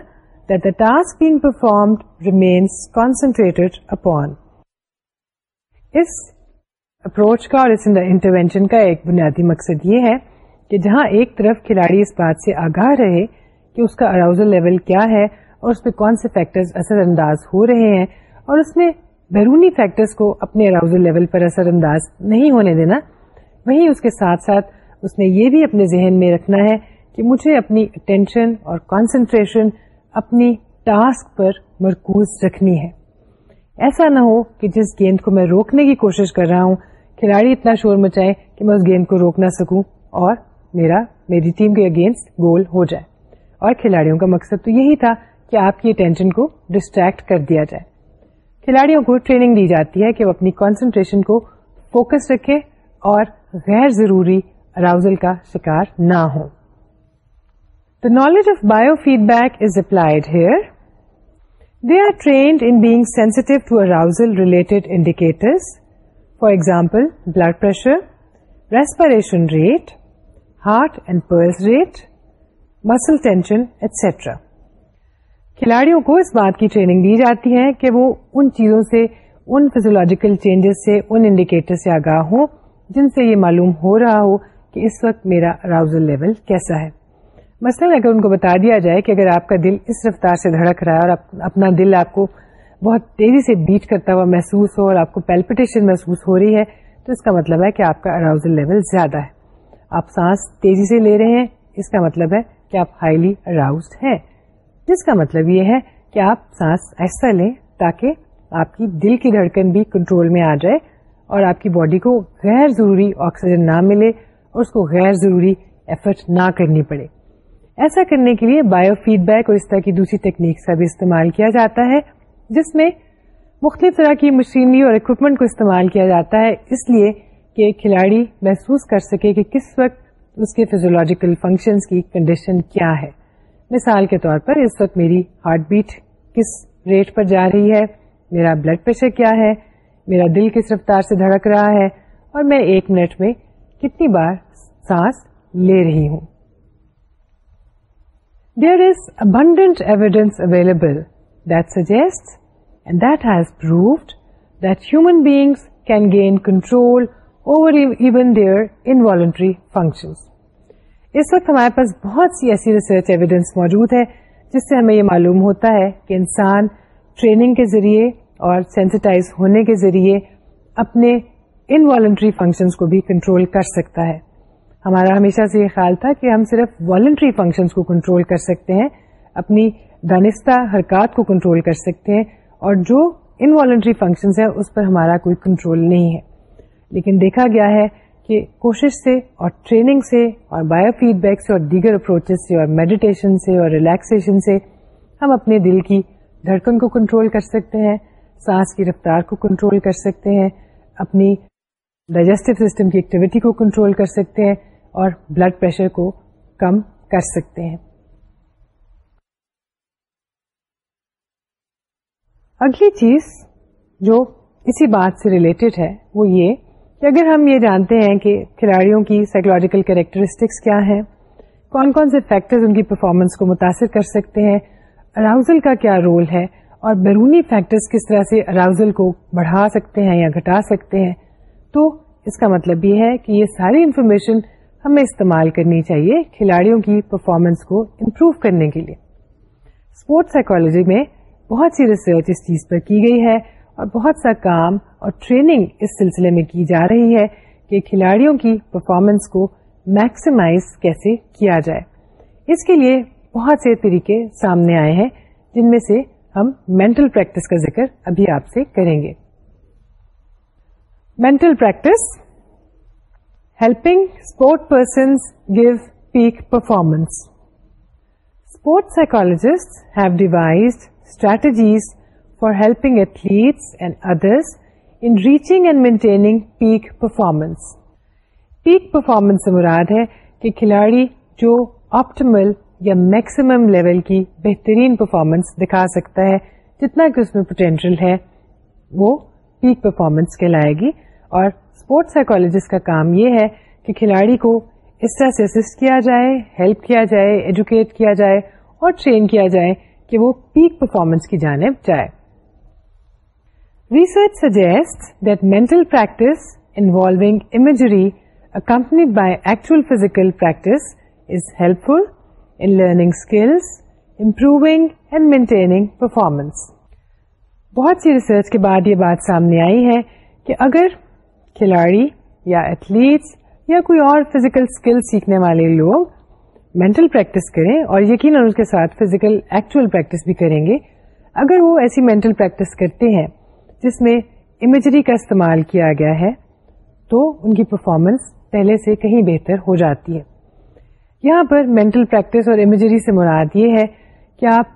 that the task being performed remains concentrated upon اس اپروچ کا اور اس انٹروینشن کا ایک بنیادی مقصد یہ ہے کہ جہاں ایک طرف کھلاڑی اس بات سے آگاہ رہے کہ اس کا اراؤزل لیول کیا ہے اور اس میں کون سے فیکٹرز اثر انداز ہو رہے ہیں اور اس میں بیرونی فیکٹرز کو اپنے اراؤزل لیول پر اثر انداز نہیں ہونے دینا وہیں اس کے ساتھ ساتھ اس نے یہ بھی اپنے ذہن میں رکھنا ہے کہ مجھے اپنی اٹینشن اور کانسنٹریشن اپنی ٹاسک پر مرکوز رکھنی ہے ایسا نہ ہو کہ جس گیند کو میں روکنے کی کوشش کر رہا ہوں کھلاڑی اتنا شور مچائے کہ میں اس گیند کو روک نہ سکوں اور میرا میری ٹیم کے اگینسٹ گول ہو جائے اور کھلاڑیوں کا مقصد تو یہی تھا کہ آپ کی اٹینشن کو ڈسٹریکٹ کر دیا جائے کھلاڑیوں کو ٹریننگ دی جاتی ہے کہ وہ اپنی کانسنٹریشن کو فوکس رکھے اور غیر ضروری اراؤزل کا شکار نہ ہو knowledge of biofeedback is here they are trained in being sensitive to arousal related indicators for example blood pressure respiration rate heart and pulse rate muscle tension etcetera کھلاڑیوں کو اس بات کی ٹریننگ دی جاتی ہے کہ وہ ان چیزوں سے ان فیزولوجیکل چینجز سے ان انڈیکیٹر سے آگاہ ہوں جن سے یہ معلوم ہو رہا ہو کہ اس وقت میرا اراؤزل لیول کیسا ہے مثلا اگر ان کو بتا دیا جائے کہ اگر آپ کا دل اس رفتار سے دھڑک رہا ہے اور اپنا دل آپ کو بہت تیزی سے بیٹ کرتا ہوا محسوس ہو اور آپ کو پیلپٹیشن محسوس ہو رہی ہے تو اس کا مطلب ہے کہ آپ کا اراؤزل لیول زیادہ ہے آپ سانس تیزی سے لے رہے ہیں اس کا مطلب ہے کہ آپ ہائیلی اراؤز ہیں جس کا مطلب یہ ہے کہ آپ سانس ایسا لیں تاکہ آپ کی دل کی دھڑکن بھی کنٹرول میں آ جائے اور آپ کی باڈی کو غیر ضروری آکسیجن نہ ملے اور اس کو غیر ضروری ایفرٹ نہ کرنی پڑے ایسا کرنے کے لیے بایو فیڈ بیک اور اس طرح کی دوسری تکنیک کا بھی استعمال کیا جاتا ہے جس میں مختلف طرح کی مشینری اور اکوپمنٹ کو استعمال کیا جاتا ہے اس لیے کہ کھلاڑی محسوس کر سکے کہ کس وقت اس کے فیزولوجیکل فنکشن کی کنڈیشن کیا ہے مثال کے طور پر اس وقت میری ہارٹ بیٹ کس ریٹ پر جا رہی ہے میرا بلڈ پریشر کیا ہے میرا دل کس رفتار سے دھڑک رہا ہے اور میں ایک منٹ میں کتنی بار سانس لے رہی ہوں there is abundant evidence available that suggest and that has proved that human beings can gain control over even their involuntary functions اس وقت ہمارے پاس بہت سی ایسی ریسرچ ایویڈینس موجود ہے جس سے ہمیں یہ معلوم ہوتا ہے کہ انسان ٹریننگ کے ذریعے اور سینسٹائز ہونے کے ذریعے اپنے انوالنٹری فنکشنز کو بھی کنٹرول کر سکتا ہے ہمارا ہمیشہ سے یہ خیال تھا کہ ہم صرف والنٹری فنکشنز کو کنٹرول کر سکتے ہیں اپنی دانستہ حرکات کو کنٹرول کر سکتے ہیں اور جو انوالنٹری فنکشنز ہیں اس پر ہمارا کوئی کنٹرول نہیں ہے لیکن دیکھا گیا ہے کہ کوشش سے اور ٹریننگ سے اور بایو فیڈ بیک سے اور دیگر اپروچ سے اور میڈیٹیشن سے اور ریلیکسیشن سے ہم اپنے دل کی دھڑکن کو کنٹرول کر سکتے ہیں سانس کی رفتار کو کنٹرول کر سکتے ہیں اپنی ڈائجسٹو سسٹم کی ایکٹیویٹی کو کنٹرول کر سکتے ہیں اور بلڈ پریشر کو کم کر سکتے ہیں اگلی چیز جو اسی بات سے ریلیٹڈ ہے وہ یہ کہ اگر ہم یہ جانتے ہیں کہ کھلاڑیوں کی سائیکولوجیکل کریکٹرسٹکس کیا ہیں کون کون سے فیکٹر ان کی پرفارمنس کو متاثر کر سکتے ہیں اراؤزل کا کیا رول ہے اور بیرونی فیکٹرس کس طرح سے اراؤزل کو بڑھا سکتے ہیں یا گھٹا سکتے ہیں تو اس کا مطلب یہ ہے کہ یہ ساری انفارمیشن ہمیں استعمال کرنی چاہیے کھلاڑیوں کی پرفارمنس کو امپروو کرنے کے لیے اسپورٹ سائیکولوجی میں بہت سی ریسرچ اس چیز پر کی گئی ہے اور بہت سا کام اور ٹریننگ اس سلسلے میں کی جا رہی ہے کہ کھلاڑیوں کی پرفارمنس کو میکسیمائز کیسے کیا جائے اس کے لیے بہت سے طریقے سامنے آئے ہیں جن میں سے ہم مینٹل پریکٹس کا ذکر ابھی آپ سے کریں گے mental practice helping sport persons give peak performance sport psychologist have devised strategies for helping athletes and others in reaching and maintaining peak performance peak performance سے مراد ہے کہ کھلاڑی جو آپٹیمل یا میکسیمم لیول کی بہترین پرفارمنس دکھا سکتا ہے جتنا کہ اس میں پوٹینشیل ہے وہ پیک پرفارمنس کہلائے گی اور اسپورٹس سائیکالجز کا کام یہ ہے کہ کھلاڑی کو اس طرح سے اسسٹ کیا جائے ہیلپ کیا جائے ایجوکیٹ کیا جائے اور ٹرین کیا جائے کہ وہ پیک پرفارمنس کی جانب جائے research suggest that mental practice involving imagery accompanied by actual physical practice is helpful in learning improving improving and maintaining performance بہت سی ریسرچ کے بعد یہ بات سامنے آئی ہے کہ اگر کھلاڑی یا ایتھلیٹس یا کوئی اور فزیکل اسکل سیکھنے والے لوگ مینٹل پریکٹس کریں اور یقیناً اس کے ساتھ فزیکل ایکچوئل پریکٹس بھی کریں گے اگر وہ ایسی مینٹل پریکٹس کرتے ہیں جس میں امیجری کا استعمال کیا گیا ہے تو ان کی پرفارمنس پہلے سے کہیں بہتر ہو جاتی ہے یہاں پر مینٹل پریکٹس اور امیجری سے مراد یہ ہے کہ آپ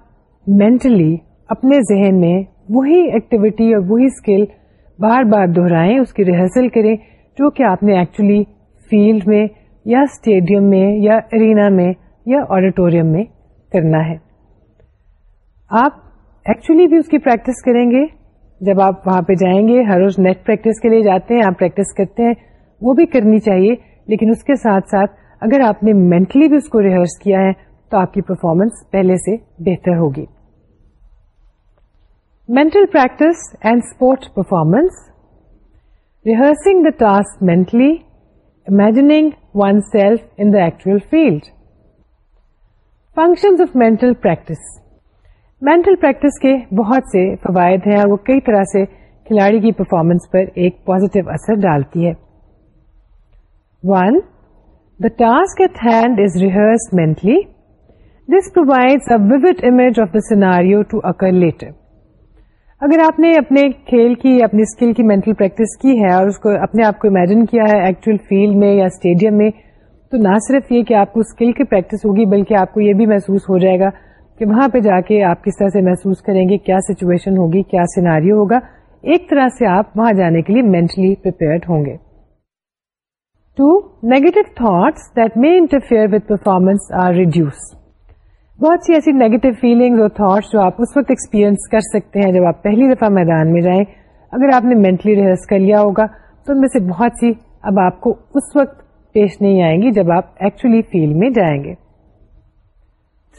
مینٹلی اپنے ذہن میں وہی ایکٹیویٹی اور وہی اسکل بار بار دہرائیں اس کی ریہرسل کریں جو کہ آپ نے ایکچولی فیلڈ میں یا اسٹیڈیم میں یا ارینا میں یا آڈیٹوریم میں کرنا ہے آپ ایکچولی بھی اس کی پریکٹس کریں گے جب آپ وہاں پہ جائیں گے ہر روز نیٹ پریکٹس کے لیے جاتے ہیں آپ پریکٹس کرتے ہیں وہ بھی کرنی چاہیے لیکن اس کے ساتھ ساتھ اگر آپ نے مینٹلی بھی اس کو ریہرس کیا ہے تو آپ کی پرفارمنس پہلے سے بہتر ہوگی mental practice and sport performance rehearsing the task mentally imaging oneself in the actual field functions of mental practice mental practice کے بہت سے فوائد ہیں اور وہ کئی طرح سے کھلاڑی کی پرفارمنس پر ایک پازیٹو اثر ڈالتی ہے when the the task at hand is rehearse mentally this image of scenario to occur later اگر آپ نے اپنے کھیل کی اپنی اسکل کی مینٹل پریکٹس کی ہے اور اس کو اپنے آپ کو امیجن کیا ہے ایکچوئل فیلڈ میں یا اسٹیڈیم میں تو نہ صرف یہ کہ آپ کو اسکل کی پریکٹس ہوگی بلکہ آپ کو یہ بھی محسوس ہو جائے گا کہ وہاں پہ جا کے آپ کس طرح سے محسوس کریں گے کیا سچویشن ہوگی کیا سیناریو ہوگا ایک طرح سے آپ وہاں جانے کے لیے مینٹلی ہوں گے to negative thoughts that may interfere with performance are reduce بہت سی ایسی نیگیٹو فیلنگ اور تھاٹس جو آپ اس وقت ایکسپیرئنس کر سکتے ہیں جب آپ پہلی دفعہ میدان میں جائیں اگر آپ نے مینٹلی ریہرس کر لیا ہوگا تو ان میں سے بہت سی اب آپ کو اس وقت پیش نہیں آئیں گی جب آپ ایکچولی فیلڈ میں جائیں گے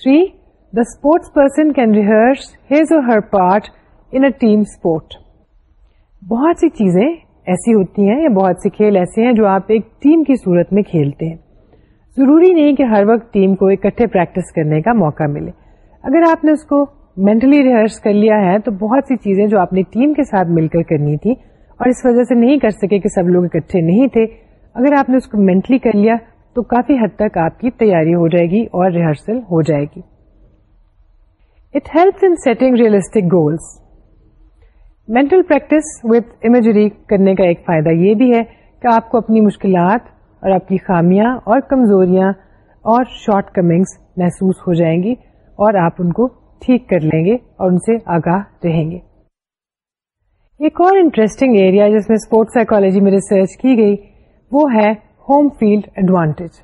through the sports person can rehearse part part in team sport بہت سی چیزیں ایسی ہوتی ہیں یا بہت سی کھیل ایسے ہیں جو آپ ایک ٹیم کی صورت میں کھیلتے ہیں ضروری نہیں کہ ہر وقت ٹیم کو اکٹھے پریکٹس کرنے کا موقع ملے اگر آپ نے اس کو مینٹلی ریہرس کر لیا ہے تو بہت سی چیزیں جو آپ نے ٹیم کے ساتھ مل کر کرنی تھی اور اس وجہ سے نہیں کر سکے کہ سب لوگ اکٹھے نہیں تھے اگر آپ نے اس کو مینٹلی کر لیا تو کافی حد تک آپ کی تیاری ہو جائے گی اور ریہرسل ہو جائے گی goals mental practice with imagery کرنے کا ایک فائدہ یہ بھی ہے کہ آپ کو اپنی مشکلات اور آپ کی خامیاں اور کمزوریاں اور شارٹ کمنگس محسوس ہو جائیں گی اور آپ ان کو ٹھیک کر لیں گے اور ان سے آگاہ رہیں گے ایک اور انٹرسٹنگ ایریا جس میں اسپورٹ سائیکولوجی میں ریسرچ کی گئی وہ ہے ہوم فیلڈ ایڈوانٹیج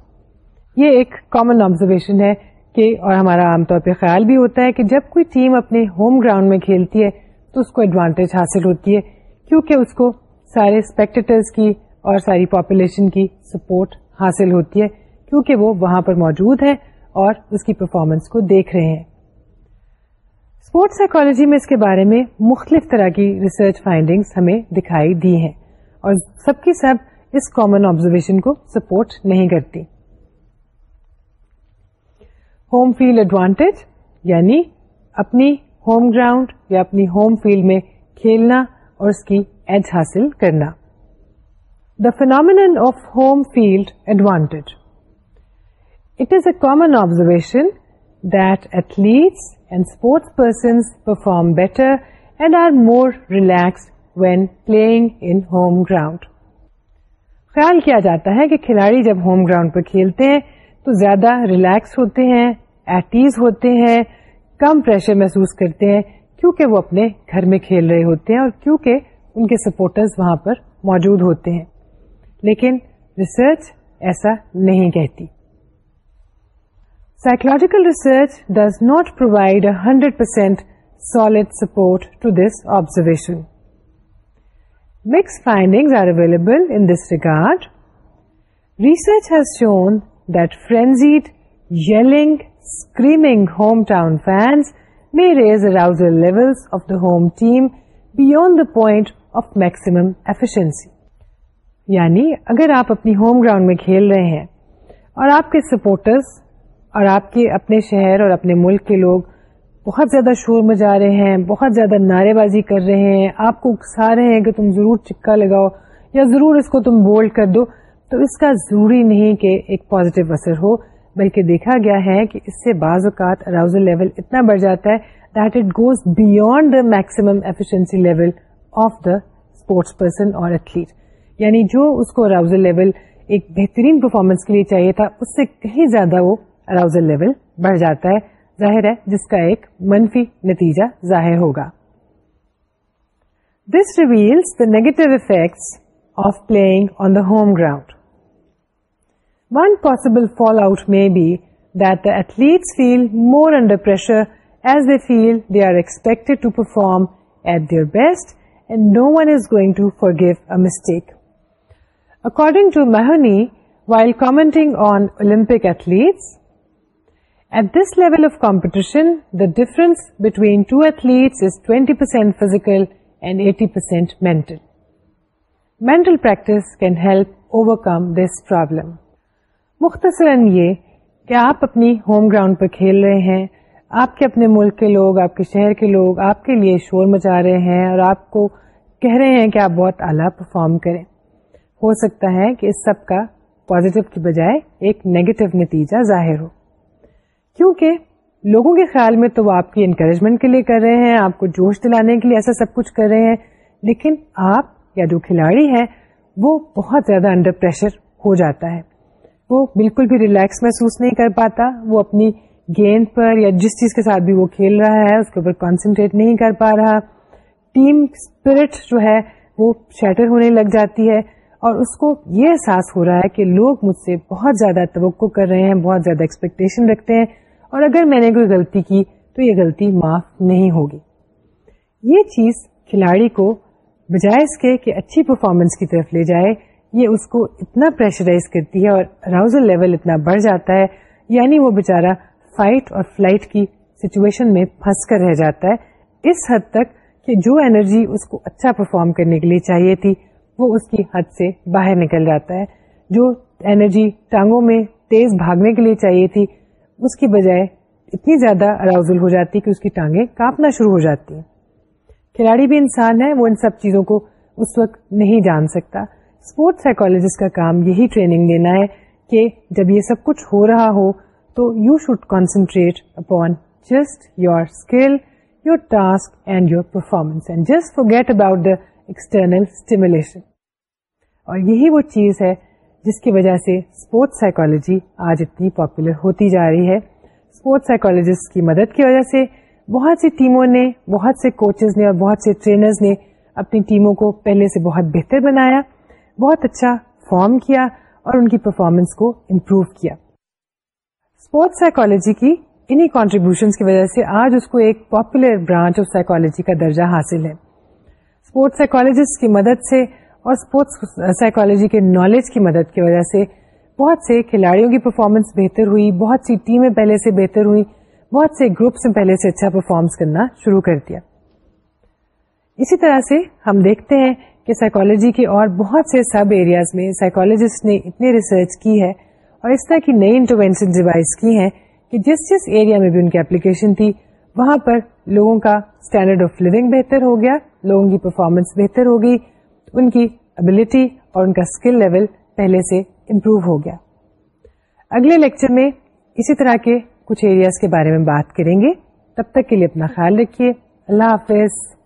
یہ ایک کامن آبزرویشن ہے کہ اور ہمارا عام طور پہ خیال بھی ہوتا ہے کہ جب کوئی ٹیم اپنے ہوم گراؤنڈ میں کھیلتی ہے تو اس کو ایڈوانٹیج حاصل ہوتی ہے کیونکہ اس کو سارے اسپیکٹیٹرس کی اور ساری پاپولیشن کی سپورٹ حاصل ہوتی ہے کیونکہ وہ وہاں پر موجود ہے اور اس کی پرفارمنس کو دیکھ رہے ہیں اسپورٹ سائیکولوجی میں اس کے بارے میں مختلف طرح کی ریسرچ فائنڈنگ ہمیں دکھائی دی ہیں اور سب کی سب اس کامن آبزرویشن کو سپورٹ نہیں کرتی ہوم فیلڈ ایڈوانٹیج یعنی اپنی ہوم گراؤنڈ یا اپنی ہوم فیلڈ میں کھیلنا اور اس کی ایج حاصل کرنا the phenomenon of home field advantage it is a common observation that athletes and sports persons perform better and are more relax when playing in home ground خیال کیا جاتا ہے کہ کھلاڑی جب ہوم گراؤنڈ پر کھیلتے ہیں تو زیادہ ریلیکس ہوتے ہیں ایٹیز ہوتے ہیں کم پریشر محسوس کرتے ہیں کیونکہ وہ اپنے گھر میں کھیل رہے ہوتے ہیں اور کیونکہ ان کے سپورٹرز وہاں پر موجود ہوتے ہیں لیکن ریسرچ ایسا نہیں کہتی psychological research does not provide hundred percent solid support to this observation mix available are available regard research has shown levels of the home team bad the point of maximum efficiency یعنی اگر آپ اپنی ہوم گراؤنڈ میں کھیل رہے ہیں اور آپ کے سپورٹرس اور آپ کے اپنے شہر اور اپنے ملک کے لوگ بہت زیادہ شور مجا رہے ہیں بہت زیادہ نعرے بازی کر رہے ہیں آپ کو اکسا رہے ہیں کہ تم ضرور چکا لگاؤ یا ضرور اس کو تم بولڈ کر دو تو اس کا ضروری نہیں کہ ایک پوزیٹو اثر ہو بلکہ دیکھا گیا ہے کہ اس سے بعض اوقات اراؤزل لیول اتنا بڑھ جاتا ہے that it goes beyond the maximum efficiency level of the sports person or athlete یعنی جو اس کو اراؤزل لیول ایک بہترین پرفارمنس کے لیے چاہیے تھا اس سے کہیں زیادہ وہ اراؤزل لیول بڑھ جاتا ہے ظاہر ہے جس کا ایک منفی نتیجہ ظاہر ہوگا this the negative effects of playing on the home ground One possible fallout may be that the athletes feel more under pressure as they feel they are expected to perform at their best, and no one is going to forgive a mistake. According to Mahoney, while commenting on Olympic athletes, at this level of competition, the difference between two athletes is 20% physical and 80% mental. Mental practice can help overcome this problem. مختصراً یہ کہ آپ اپنی ہوم گراؤنڈ پر کھیل رہے ہیں آپ کے اپنے ملک کے لوگ آپ کے شہر کے لوگ آپ کے لیے شور مچا رہے ہیں اور آپ کو کہہ رہے ہیں کہ آپ بہت اعلیٰ پرفارم کریں ہو سکتا ہے کہ اس سب کا پازیٹو کی بجائے ایک نیگیٹو نتیجہ ظاہر ہو کیونکہ لوگوں کے خیال میں تو وہ آپ کی انکریجمنٹ کے لیے کر رہے ہیں آپ کو جوش دلانے کے لیے ایسا سب کچھ کر رہے ہیں لیکن آپ یا جو کھلاڑی ہے وہ بہت زیادہ انڈر پریشر ہو جاتا ہے وہ بالکل بھی ریلیکس محسوس نہیں کر پاتا وہ اپنی گیند پر یا جس چیز کے ساتھ بھی وہ کھیل رہا ہے اس کے اوپر کانسنٹریٹ نہیں کر پا رہا ٹیم اسپرٹ جو ہے وہ شیٹر ہونے لگ جاتی ہے اور اس کو یہ احساس ہو رہا ہے کہ لوگ مجھ سے بہت زیادہ توقع کر رہے ہیں بہت زیادہ ایکسپیکٹیشن رکھتے ہیں اور اگر میں نے کوئی غلطی کی تو یہ غلطی معاف نہیں ہوگی یہ چیز کھلاڑی کو بجائے اس کے کہ اچھی پرفارمنس کی طرف لے جائے یہ اس کو اتنا پریشرائز کرتی ہے اور اراؤزل لیول اتنا بڑھ جاتا ہے یعنی وہ بےچارا فائٹ اور فلائٹ کی سچویشن میں پھنس کر رہ جاتا ہے اس حد تک کہ جو انرجی اس کو اچھا پرفارم کرنے کے لیے چاہیے تھی وہ اس کی حد سے باہر نکل جاتا ہے جو انرجی ٹانگوں میں تیز بھاگنے کے لیے چاہیے تھی اس کی بجائے اتنی زیادہ اراؤزل ہو جاتی کہ اس کی ٹانگیں کاپنا شروع ہو جاتی ہیں کھلاڑی بھی انسان ہے وہ ان سب چیزوں کو اس وقت نہیں جان سکتا اسپورٹ سائیکولوجسٹ کا کام یہی ٹریننگ دینا ہے کہ جب یہ سب کچھ ہو رہا ہو تو you should concentrate upon just your skill your task and your performance and just forget about the external stimulation اور یہی وہ چیز ہے جس کی وجہ سے اسپورٹ سائیکولوجی آج اتنی پاپولر ہوتی جا رہی ہے اسپورٹ سائیکولوجسٹ کی مدد کی وجہ سے بہت سی ٹیموں نے بہت سے کوچز نے اور بہت سے ٹرینرز نے اپنی ٹیموں کو پہلے سے بہت بہتر بنایا بہت اچھا فارم کیا اور ان کی پرفارمنس کو امپروو کیا اسپورٹس کی کانٹریبیوشن کی وجہ سے آج اس کو ایک پاپولر برانچ آف کا درجہ حاصل ہے اسپورٹس کی مدد سے اور اسپورٹس سائیکالوجی کے نالج کی مدد کی وجہ سے بہت سے کھلاڑیوں کی پرفارمنس بہتر ہوئی بہت سی ٹیمیں پہلے سے بہتر ہوئی بہت سے گروپس پہلے سے اچھا پرفارمنس کرنا شروع کر دیا اسی طرح سے ہم دیکھتے ہیں کہ سائیکالوجی کے اور بہت سے سب ایریاز میں سائیکالوجسٹ نے اتنے ریسرچ کی ہے اور اس طرح کی نئی انٹروینشن ڈیوائز کی ہیں کہ جس جس ایریا میں بھی ان کی اپلیکیشن تھی وہاں پر لوگوں کا اسٹینڈرڈ آف لونگ بہتر ہو گیا لوگوں کی پرفارمنس بہتر ہوگی ان کی ابلٹی اور ان کا اسکل لیول پہلے سے امپروو ہو گیا اگلے لیکچر میں اسی طرح کے کچھ ایریاز کے بارے میں بات کریں گے تب تک کے لیے اپنا خیال رکھیے اللہ حافظ